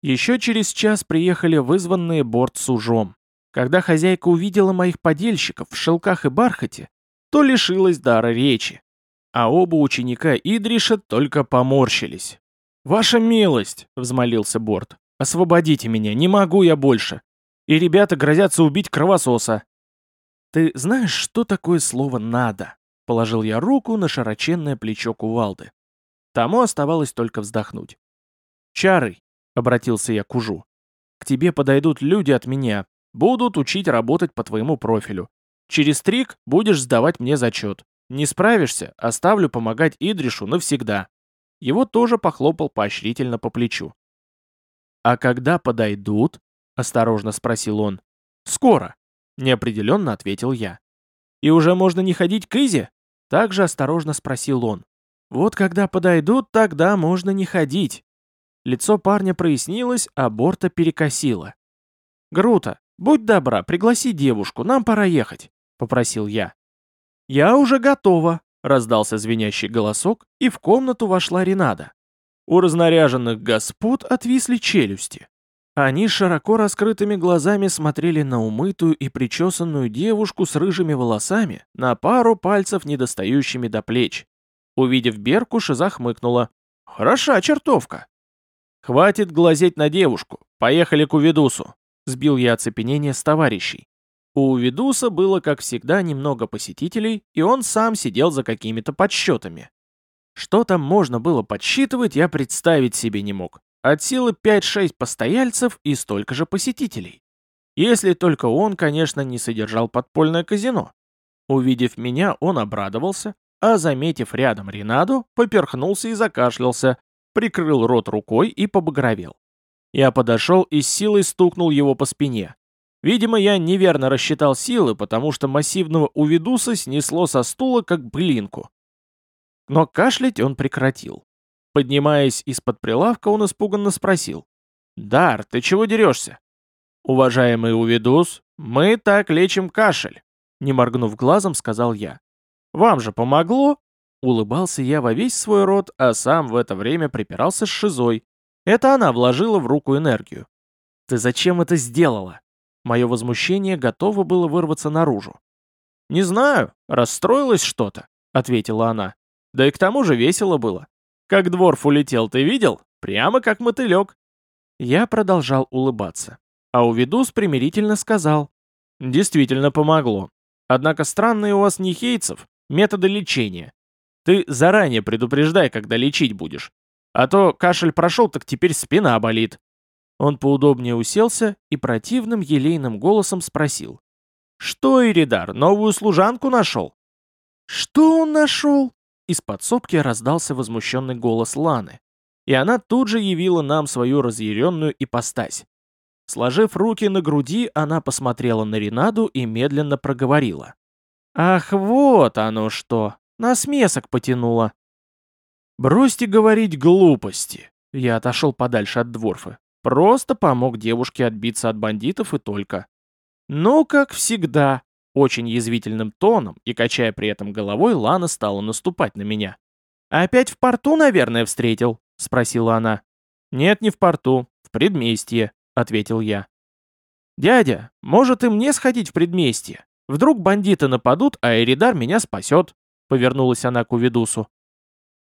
Еще через час приехали вызванные борт с ужом. Когда хозяйка увидела моих подельщиков в шелках и бархате, то лишилась дара речи. А оба ученика Идриша только поморщились. «Ваша милость!» — взмолился Борт. «Освободите меня, не могу я больше. И ребята грозятся убить кровососа». «Ты знаешь, что такое слово «надо»?» — положил я руку на широченное плечо кувалды. Тому оставалось только вздохнуть. «Чарой, — обратился я к Ужу. «К тебе подойдут люди от меня, будут учить работать по твоему профилю. Через трик будешь сдавать мне зачет. Не справишься, оставлю помогать Идришу навсегда». Его тоже похлопал поощрительно по плечу. «А когда подойдут?» — осторожно спросил он. «Скоро», — неопределенно ответил я. «И уже можно не ходить к Изе?» — также осторожно спросил он. «Вот когда подойдут, тогда можно не ходить», Лицо парня прояснилось, а борта перекосило. «Грута, будь добра, пригласи девушку, нам пора ехать», — попросил я. «Я уже готова», — раздался звенящий голосок, и в комнату вошла Ренада. У разнаряженных господ отвисли челюсти. Они широко раскрытыми глазами смотрели на умытую и причесанную девушку с рыжими волосами, на пару пальцев, недостающими до плеч. Увидев Беркуша, захмыкнула. «Хороша чертовка!» «Хватит глазеть на девушку, поехали к Увидусу», — сбил я оцепенение с товарищей. У Увидуса было, как всегда, немного посетителей, и он сам сидел за какими-то подсчетами. Что там можно было подсчитывать, я представить себе не мог. От силы 5-6 постояльцев и столько же посетителей. Если только он, конечно, не содержал подпольное казино. Увидев меня, он обрадовался, а заметив рядом Ренаду, поперхнулся и закашлялся, прикрыл рот рукой и побагровел. Я подошел и с силой стукнул его по спине. Видимо, я неверно рассчитал силы, потому что массивного увидуса снесло со стула, как былинку. Но кашлять он прекратил. Поднимаясь из-под прилавка, он испуганно спросил. «Дар, ты чего дерешься?» «Уважаемый увидус, мы так лечим кашель», — не моргнув глазом, сказал я. «Вам же помогло?» Улыбался я во весь свой рот, а сам в это время припирался с Шизой. Это она вложила в руку энергию. «Ты зачем это сделала?» Мое возмущение готово было вырваться наружу. «Не знаю, расстроилась что-то», — ответила она. «Да и к тому же весело было. Как дворф улетел, ты видел? Прямо как мотылек». Я продолжал улыбаться. А Увидус примирительно сказал. «Действительно помогло. Однако странные у вас нехейцев методы лечения. Ты заранее предупреждай, когда лечить будешь. А то кашель прошел, так теперь спина болит». Он поудобнее уселся и противным елейным голосом спросил. «Что, Иридар, новую служанку нашел?» «Что он нашел?» Из подсобки раздался возмущенный голос Ланы. И она тут же явила нам свою разъяренную ипостась. Сложив руки на груди, она посмотрела на Ренаду и медленно проговорила. «Ах, вот оно что! Нас месок потянуло!» «Бросьте говорить глупости!» Я отошел подальше от дворфы. Просто помог девушке отбиться от бандитов и только. «Ну, как всегда!» Очень язвительным тоном и качая при этом головой, Лана стала наступать на меня. «Опять в порту, наверное, встретил?» — спросила она. «Нет, не в порту, в предместье», — ответил я. «Дядя, может и мне сходить в предместье? Вдруг бандиты нападут, а Эридар меня спасет?» — повернулась она к Увидусу.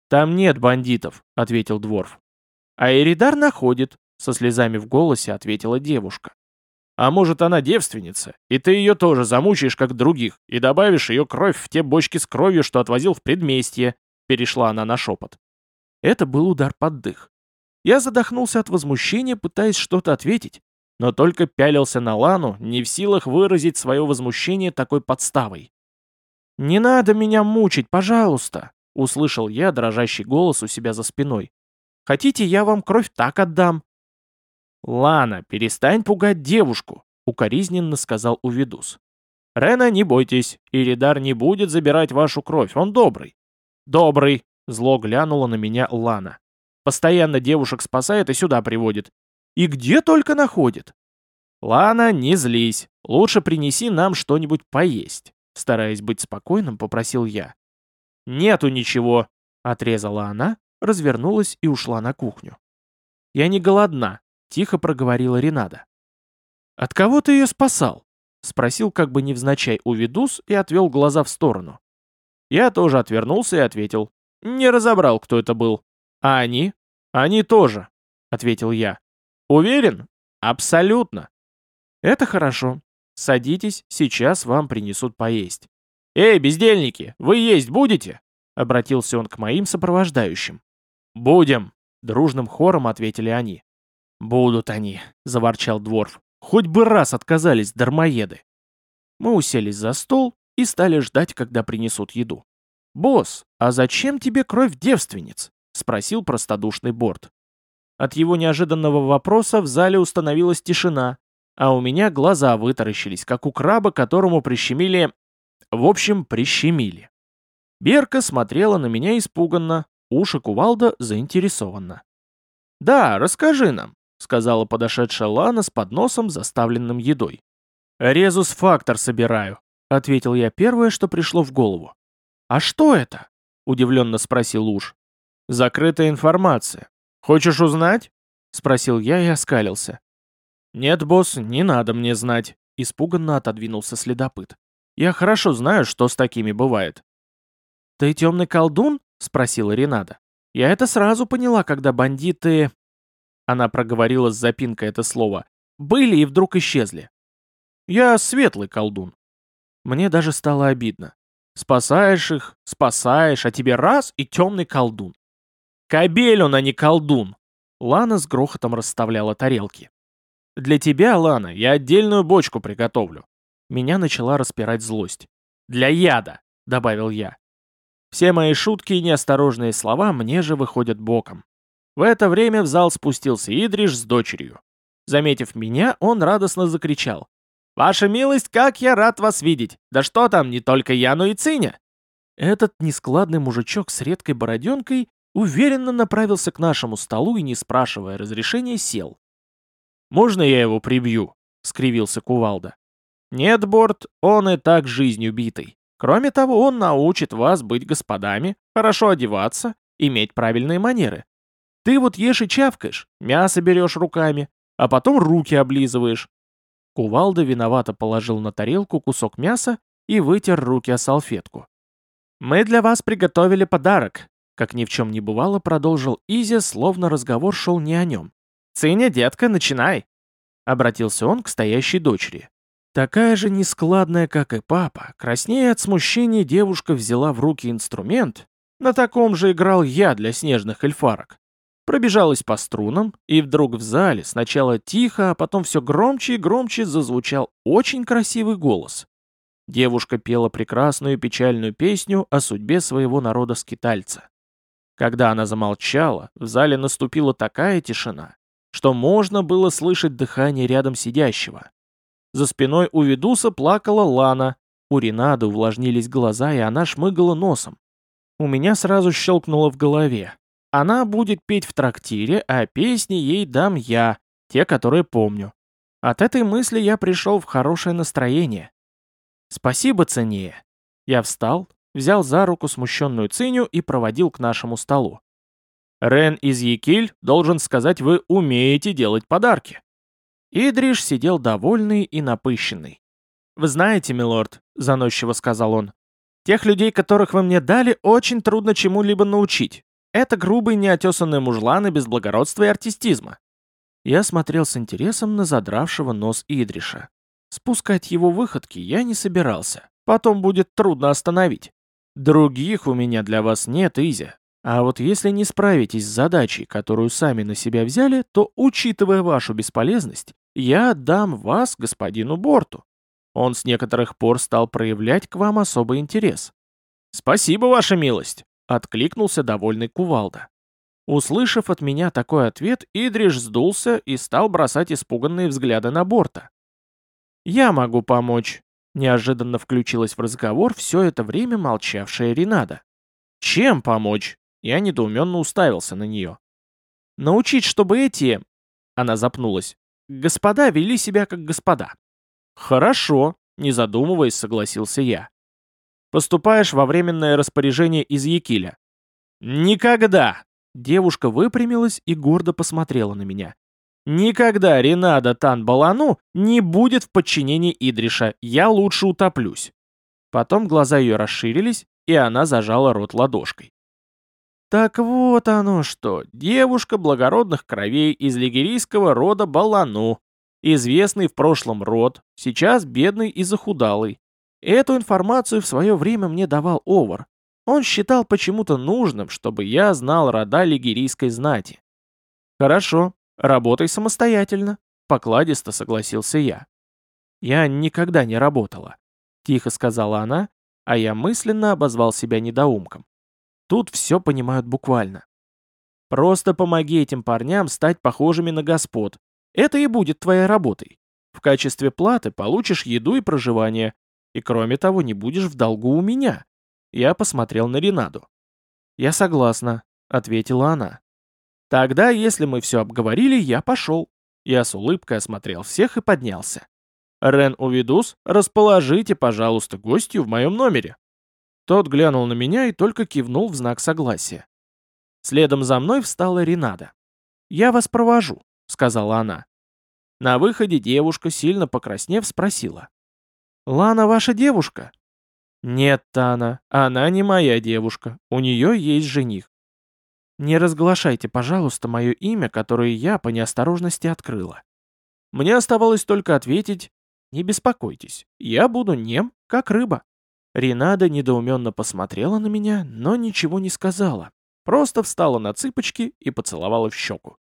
«Там нет бандитов», — ответил Дворф. «А Эридар находит», — со слезами в голосе ответила девушка. «А может, она девственница, и ты ее тоже замучаешь, как других, и добавишь ее кровь в те бочки с кровью, что отвозил в предместье», — перешла она на шепот. Это был удар под дых. Я задохнулся от возмущения, пытаясь что-то ответить, но только пялился на Лану, не в силах выразить свое возмущение такой подставой. «Не надо меня мучить, пожалуйста!» — услышал я дрожащий голос у себя за спиной. «Хотите, я вам кровь так отдам?» «Лана, перестань пугать девушку!» — укоризненно сказал Увидус. «Рена, не бойтесь, Иридар не будет забирать вашу кровь, он добрый». «Добрый!» — зло глянула на меня Лана. Постоянно девушек спасает и сюда приводит. И где только находит. Лана, не злись. Лучше принеси нам что-нибудь поесть. Стараясь быть спокойным, попросил я. Нету ничего, отрезала она, развернулась и ушла на кухню. Я не голодна, тихо проговорила Ренада. От кого ты ее спасал? Спросил как бы невзначай у Видус и отвел глаза в сторону. Я тоже отвернулся и ответил. Не разобрал, кто это был. А они? Они тоже, ответил я. Уверен? Абсолютно. Это хорошо. Садитесь, сейчас вам принесут поесть. Эй, бездельники, вы есть будете? Обратился он к моим сопровождающим. Будем, дружным хором ответили они. Будут они, заворчал Дворф. Хоть бы раз отказались дармоеды. Мы уселись за стол и стали ждать, когда принесут еду. «Босс, а зачем тебе кровь девственниц?» — спросил простодушный Борт. От его неожиданного вопроса в зале установилась тишина, а у меня глаза вытаращились, как у краба, которому прищемили... В общем, прищемили. Берка смотрела на меня испуганно, уши кувалда заинтересованно. «Да, расскажи нам», — сказала подошедшая Лана с подносом, заставленным едой. «Резус-фактор собираю», — ответил я первое, что пришло в голову. «А что это?» — удивленно спросил Уж. «Закрытая информация. Хочешь узнать?» — спросил я и оскалился. «Нет, босс, не надо мне знать», — испуганно отодвинулся следопыт. «Я хорошо знаю, что с такими бывает». «Ты темный колдун?» — спросила Ренада. «Я это сразу поняла, когда бандиты...» Она проговорила с запинкой это слово. «Были и вдруг исчезли». «Я светлый колдун». Мне даже стало обидно. Спасаешь их, спасаешь, а тебе раз и темный колдун. Кобель он, а не колдун!» Лана с грохотом расставляла тарелки. Для тебя, Лана, я отдельную бочку приготовлю. Меня начала распирать злость. Для яда, добавил я. Все мои шутки и неосторожные слова мне же выходят боком. В это время в зал спустился Идриш с дочерью. Заметив меня, он радостно закричал. «Ваша милость, как я рад вас видеть! Да что там, не только я, но и Циня!» Этот нескладный мужичок с редкой бороденкой уверенно направился к нашему столу и, не спрашивая разрешения, сел. «Можно я его прибью?» — скривился Кувалда. «Нет, Борт, он и так жизнью битый. Кроме того, он научит вас быть господами, хорошо одеваться, иметь правильные манеры. Ты вот ешь и чавкаешь, мясо берешь руками, а потом руки облизываешь». Кувалда виновато положил на тарелку кусок мяса и вытер руки о салфетку. «Мы для вас приготовили подарок», — как ни в чем не бывало, продолжил Изя, словно разговор шел не о нем. «Циня, детка, начинай!» Обратился он к стоящей дочери. Такая же нескладная, как и папа, краснея от смущения, девушка взяла в руки инструмент. На таком же играл я для снежных эльфарок. Пробежалась по струнам, и вдруг в зале сначала тихо, а потом все громче и громче зазвучал очень красивый голос. Девушка пела прекрасную печальную песню о судьбе своего народа-скитальца. Когда она замолчала, в зале наступила такая тишина, что можно было слышать дыхание рядом сидящего. За спиной у Ведуса плакала Лана, у Ренады увлажнились глаза, и она шмыгала носом. У меня сразу щелкнуло в голове. Она будет петь в трактире, а песни ей дам я, те, которые помню. От этой мысли я пришел в хорошее настроение. Спасибо, Цинея. Я встал, взял за руку смущенную Циню и проводил к нашему столу. Рен из Якиль должен сказать, вы умеете делать подарки. Идриш сидел довольный и напыщенный. «Вы знаете, милорд», — заносчиво сказал он, — «тех людей, которых вы мне дали, очень трудно чему-либо научить. Это грубые неотесанные мужланы без благородства и артистизма». Я смотрел с интересом на задравшего нос Идриша. Спускать его выходки я не собирался. Потом будет трудно остановить. Других у меня для вас нет, Изя. А вот если не справитесь с задачей, которую сами на себя взяли, то, учитывая вашу бесполезность, я отдам вас господину Борту. Он с некоторых пор стал проявлять к вам особый интерес. «Спасибо, ваша милость!» — откликнулся довольный кувалда. Услышав от меня такой ответ, Идриш сдулся и стал бросать испуганные взгляды на Борта. «Я могу помочь», — неожиданно включилась в разговор все это время молчавшая Ренада. «Чем помочь?» Я недоуменно уставился на нее. «Научить, чтобы эти...» Она запнулась. «Господа вели себя как господа». «Хорошо», — не задумываясь, согласился я. «Поступаешь во временное распоряжение из Якиля». «Никогда!» Девушка выпрямилась и гордо посмотрела на меня. «Никогда Ренада Тан-Балану не будет в подчинении Идриша, я лучше утоплюсь». Потом глаза ее расширились, и она зажала рот ладошкой. Так вот оно что, девушка благородных кровей из лигерийского рода Балану, известный в прошлом род, сейчас бедный и захудалый. Эту информацию в свое время мне давал Овар. Он считал почему-то нужным, чтобы я знал рода лигерийской знати. Хорошо, работай самостоятельно, покладисто согласился я. Я никогда не работала, тихо сказала она, а я мысленно обозвал себя недоумком. Тут все понимают буквально. Просто помоги этим парням стать похожими на господ. Это и будет твоей работой. В качестве платы получишь еду и проживание. И кроме того, не будешь в долгу у меня. Я посмотрел на Ренаду. «Я согласна», — ответила она. «Тогда, если мы все обговорили, я пошел». Я с улыбкой осмотрел всех и поднялся. «Рен Увидус, расположите, пожалуйста, гостью в моем номере». Тот глянул на меня и только кивнул в знак согласия. Следом за мной встала Ренада. «Я вас провожу», — сказала она. На выходе девушка, сильно покраснев, спросила. «Лана ваша девушка?» «Нет, Тана, она не моя девушка. У нее есть жених». «Не разглашайте, пожалуйста, мое имя, которое я по неосторожности открыла». Мне оставалось только ответить «Не беспокойтесь, я буду нем, как рыба». Ренада недоуменно посмотрела на меня, но ничего не сказала. Просто встала на цыпочки и поцеловала в щеку.